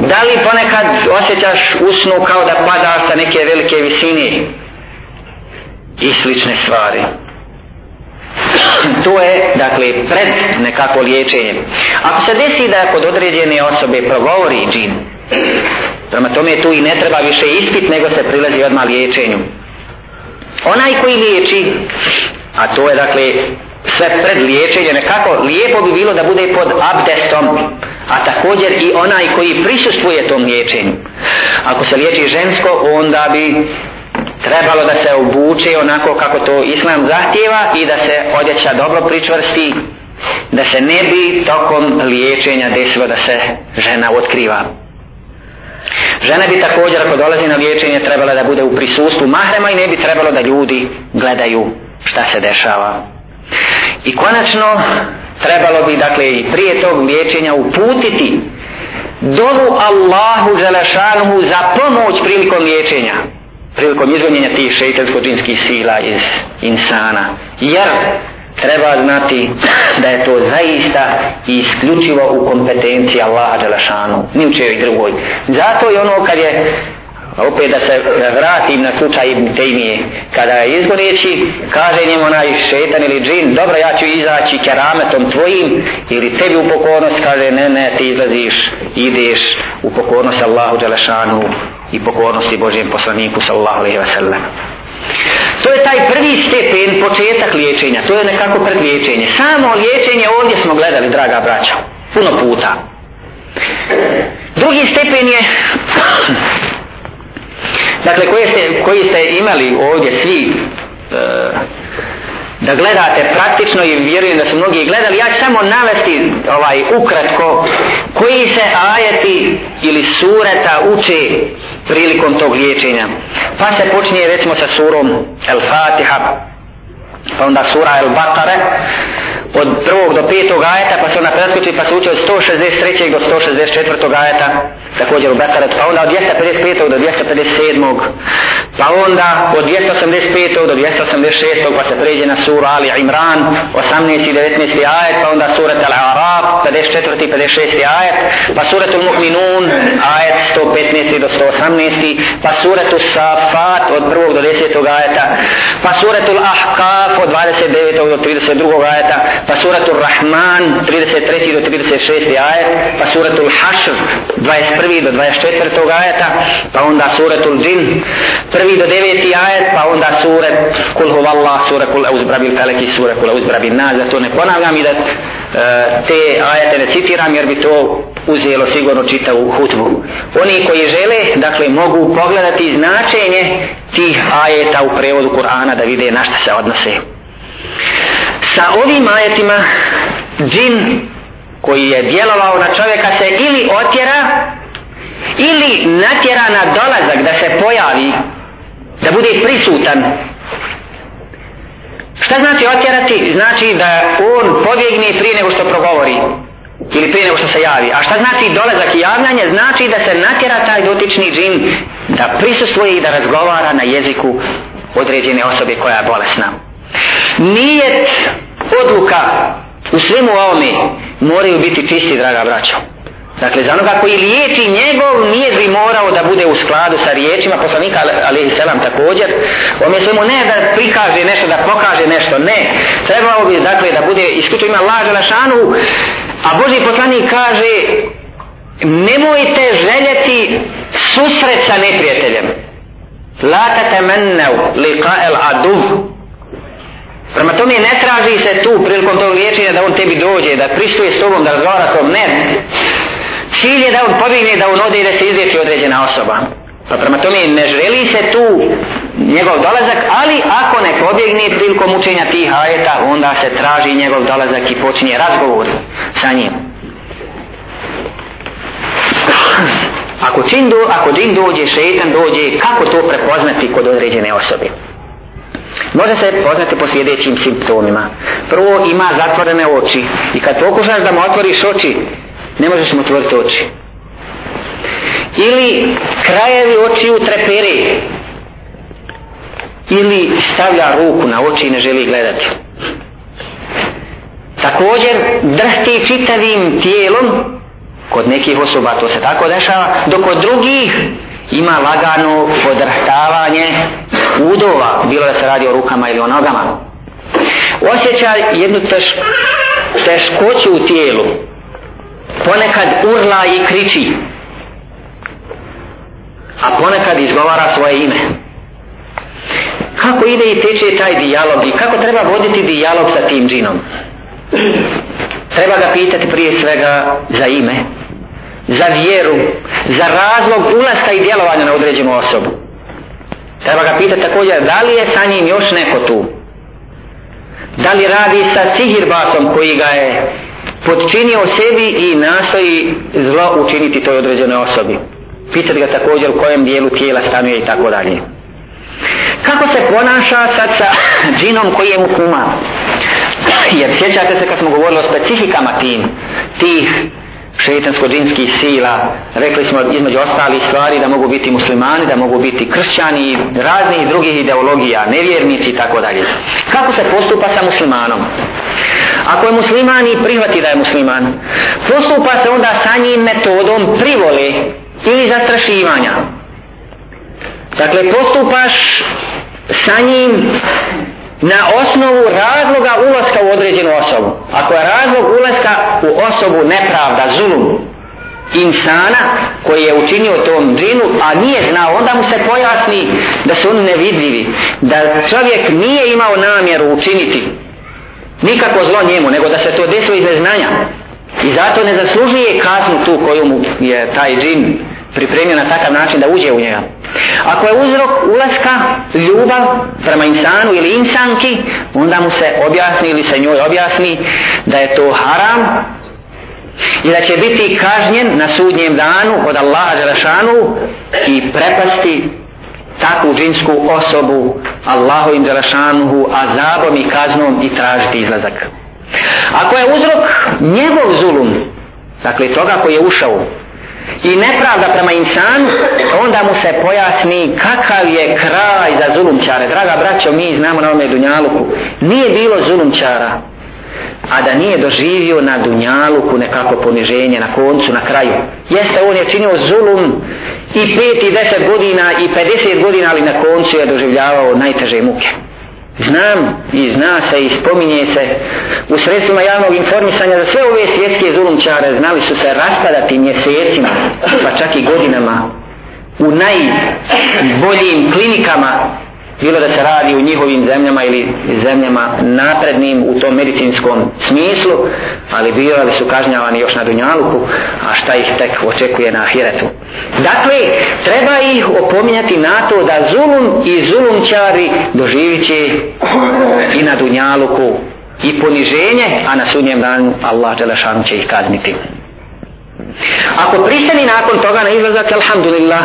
B: Da li ponekad osjećaš u snu kao da padaš sa neke velike visine? I slične stvari to je dakle pred nekako liječenjem. ako se desi da kod određene osobe progovori džin prema tome tu i ne treba više ispit nego se prilazi odmah liječenju onaj koji liječi a to je dakle sve pred liječenje nekako lijepo bi bilo da bude pod abdestom a također i onaj koji prisustvuje tom liječenju ako se liječi žensko onda bi trebalo da se obuče onako kako to islam zahtjeva i da se odjeća dobro pričvrsti da se ne bi tokom liječenja desilo da se žena otkriva. Žena bi također ako dolazi na liječenje trebala da bude u prisustvu mahrema i ne bi trebalo da ljudi gledaju šta se dešava. I konačno trebalo bi dakle i prije tog liječenja uputiti dovu Allahu Želešanuhu za pomoć prilikom liječenja prilikom izgonjenja tih šeitansko-džinskih sila iz insana. Jer treba znati da je to zaista isključivo u kompetenciji Allaha Đelešanu, ni u čejoj drugoj. Zato je ono kad je opet da se vratim na slučaj Ibn Tejmije kada je izgoneći kaže njemu onaj šetan ili džin dobro ja ću izaći kerametom tvojim ili tebi u pokornost. Kaže ne ne ti izlaziš ideš u pokornost Allahu Đelešanu i pokornosti Božjem poslaniku sallallahu alaihi wasallam. to je taj prvi stepen početak liječenja. To je nekako predliječenje. Samo liječenje ovdje smo gledali draga braća puno puta. Drugi stepen je dakle koji ste, koji ste imali ovdje svi e, da gledate praktično i vjerujem da su mnogi gledali ja ću samo navesti ovaj ukratko koji se ajeti ili sureta uče prilikom tog liječenja pa se počinje recimo sa surom El Fatiha pa onda sura El Bakare od prvog do petog ajeta pa se ona preskoči pa se uče od 163. do 164. ajeta također u Bekaret, pa onda od 255. do 257. Pa onda od 285. do 286. pa se pređe na suru Ali Imran, 18. i 19. ajet, pa onda surat Al-Arab, 54. 56. ajet, pa surat Al-Mu'minun, ajet 115. do 118. pa surat Al-Safat od 1. do 10. ajeta, pa surat Al-Ahqaf od 29. do 32. ajeta, pa surat Al-Rahman 33. do 36. ajet, pa surat Al-Hashr 25. 21. do 24. ajeta, pa onda suretul džin, prvi do 9. ajet, pa onda sure kul huvalla, sure kul euzbrabil teleki, sure kul euzbrabil nas, da to ne ponavljam i da e, te ajete ne citiram jer bi to uzelo sigurno čitavu hutbu. Oni koji žele, dakle, mogu pogledati značenje tih ajeta u prevodu Kur'ana da vide na šta se odnose. Sa ovim ajetima džin koji je djelovao na čovjeka se ili otjera ili natjera na dolazak da se pojavi da bude prisutan. Šta znači otjerati? Znači da on pobjegne prije nego što progovori ili prije nego što se javi. A šta znači dolazak i javljanje? Znači da se natjera taj dotični džin da prisustuje i da razgovara na jeziku određene osobe koja je bolesna. Nijet odluka u svemu ovome moraju biti čisti draga braćo. Dakle, za onoga koji liječi njegov nije bi morao da bude u skladu sa riječima poslanika, alaihi selam također. On je svemu ne da prikaže nešto, da pokaže nešto, ne. Trebao bi, dakle, da bude iskuto ima laža na šanu, a Boži poslanik kaže nemojte željeti susret sa neprijateljem. La tatamannau liqa al aduv Prema tome ne traži se tu prilikom tog liječenja da on tebi dođe, da pristuje s tobom, da razgovara s tobom, ne. Cilj je da on pobjegne, da on ode i da se izliječi određena osoba. Pa prema tome ne želi se tu njegov dolazak, ali ako ne pobjegne prilikom učenja tih ajeta, onda se traži njegov dolazak i počinje razgovor sa njim. Ako čin do, ako džin dođe, šeitan dođe, kako to prepoznati kod određene osobe? Može se poznati po sljedećim simptomima. Prvo ima zatvorene oči i kad pokušaš da mu otvoriš oči, ne možeš mu otvoriti oči. Ili krajevi oči treperi. Ili stavlja ruku na oči i ne želi gledati. Također drhti čitavim tijelom kod nekih osoba to se tako dešava dok kod drugih ima lagano podrhtavanje udova bilo da se radi o rukama ili o nogama osjeća jednu teš, teškoću u tijelu ponekad urla i kriči. A ponekad izgovara svoje ime. Kako ide i teče taj dijalog i kako treba voditi dijalog sa tim džinom? Treba ga pitati prije svega za ime za vjeru za razlog ulaska i djelovanja na određenu osobu. Treba ga pitati također da li je sa njim još neko tu? Da li radi sa sihirbasom koji ga je podčinio sebi i nastoji zlo učiniti toj određenoj osobi. Pitati ga također u kojem dijelu tijela stanuje i tako dalje. Kako se ponaša sad sa džinom koji je mu kuma jer sjećate se kad smo govorili o specifikama tim tih šeitansko-džinskih sila. Rekli smo između ostalih stvari da mogu biti muslimani, da mogu biti kršćani i raznih drugih ideologija nevjernici i tako dalje. Kako se postupa sa muslimanom? Ako je musliman i prihvati da je musliman postupa se onda sa njim metodom privole ili zastrašivanja. Dakle postupaš sa njim na osnovu razloga ulaska u određenu osobu. Ako je razlog ulaska u osobu nepravda, zulum, insana koji je učinio tom džinu, a nije znao, onda mu se pojasni da su oni nevidljivi, da čovjek nije imao namjeru učiniti nikako zlo njemu, nego da se to desilo iz neznanja. I zato ne zaslužuje kaznu tu koju mu je taj džin pripremio na takav način da uđe u njega. Ako je uzrok ulaska ljubav prema insanu ili insanki, onda mu se objasni ili se njoj objasni da je to haram i da će biti kažnjen na sudnjem danu od Allaha Đelešanu i prepasti takvu džinsku osobu Allahovim Đelešanuhu azabom i kaznom i tražiti izlazak. Ako je uzrok njegov zulum, dakle toga koji je ušao i nepravda prema insanu, onda mu se pojasni kakav je kraj za zulumčare. Draga braćo, mi znamo na ovome Dunjaluku, nije bilo zulumčara, a da nije doživio na Dunjaluku nekako poniženje na koncu, na kraju. Jeste, on je činio zulum i pet i deset godina i 50 godina, ali na koncu je doživljavao najteže muke znam i zna se i spominje se. U sredstvima javnog informisanja da sve ove svjetske zulumčare znali su se raspadati mjesecima pa čak i godinama u najboljim klinikama bilo da se radi u njihovim zemljama ili zemljama naprednim u tom medicinskom smislu, ali bivali su kažnjavani još na Dunjaluku, a šta ih tek očekuje na Ahiretu. Dakle, treba ih opominjati na to da zulum i zulumčari doživit će i na Dunjaluku i poniženje, a na sudnjem danu Allah Đelešanu će ih kazniti. Ako pristani nakon toga na izlazak, alhamdulillah,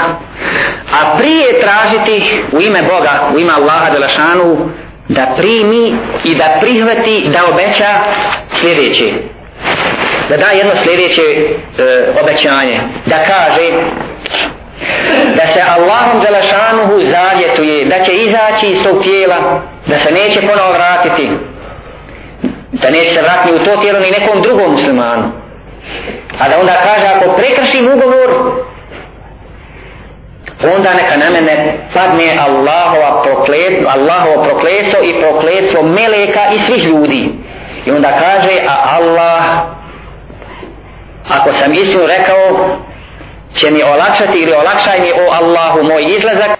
B: a prije tražiti u ime Boga, u ime Allaha Đelešanu, da primi i da prihvati, da obeća sljedeće. Da da jedno sljedeće e, obećanje. Da kaže da se Allahom Đelešanuhu zavjetuje, da će izaći iz tog tijela, da se neće ponovo vratiti, da neće se vratiti u to tijelo ni nekom drugom muslimanu A da onda kaže ako prekršim ugovor onda neka na mene padne Allahova proklet, Allahovo prokleso i prokletstvo meleka i svih ljudi. I onda kaže a Allah ako sam istinu rekao će mi olakšati ili olakšaj mi o Allahu moj izlazak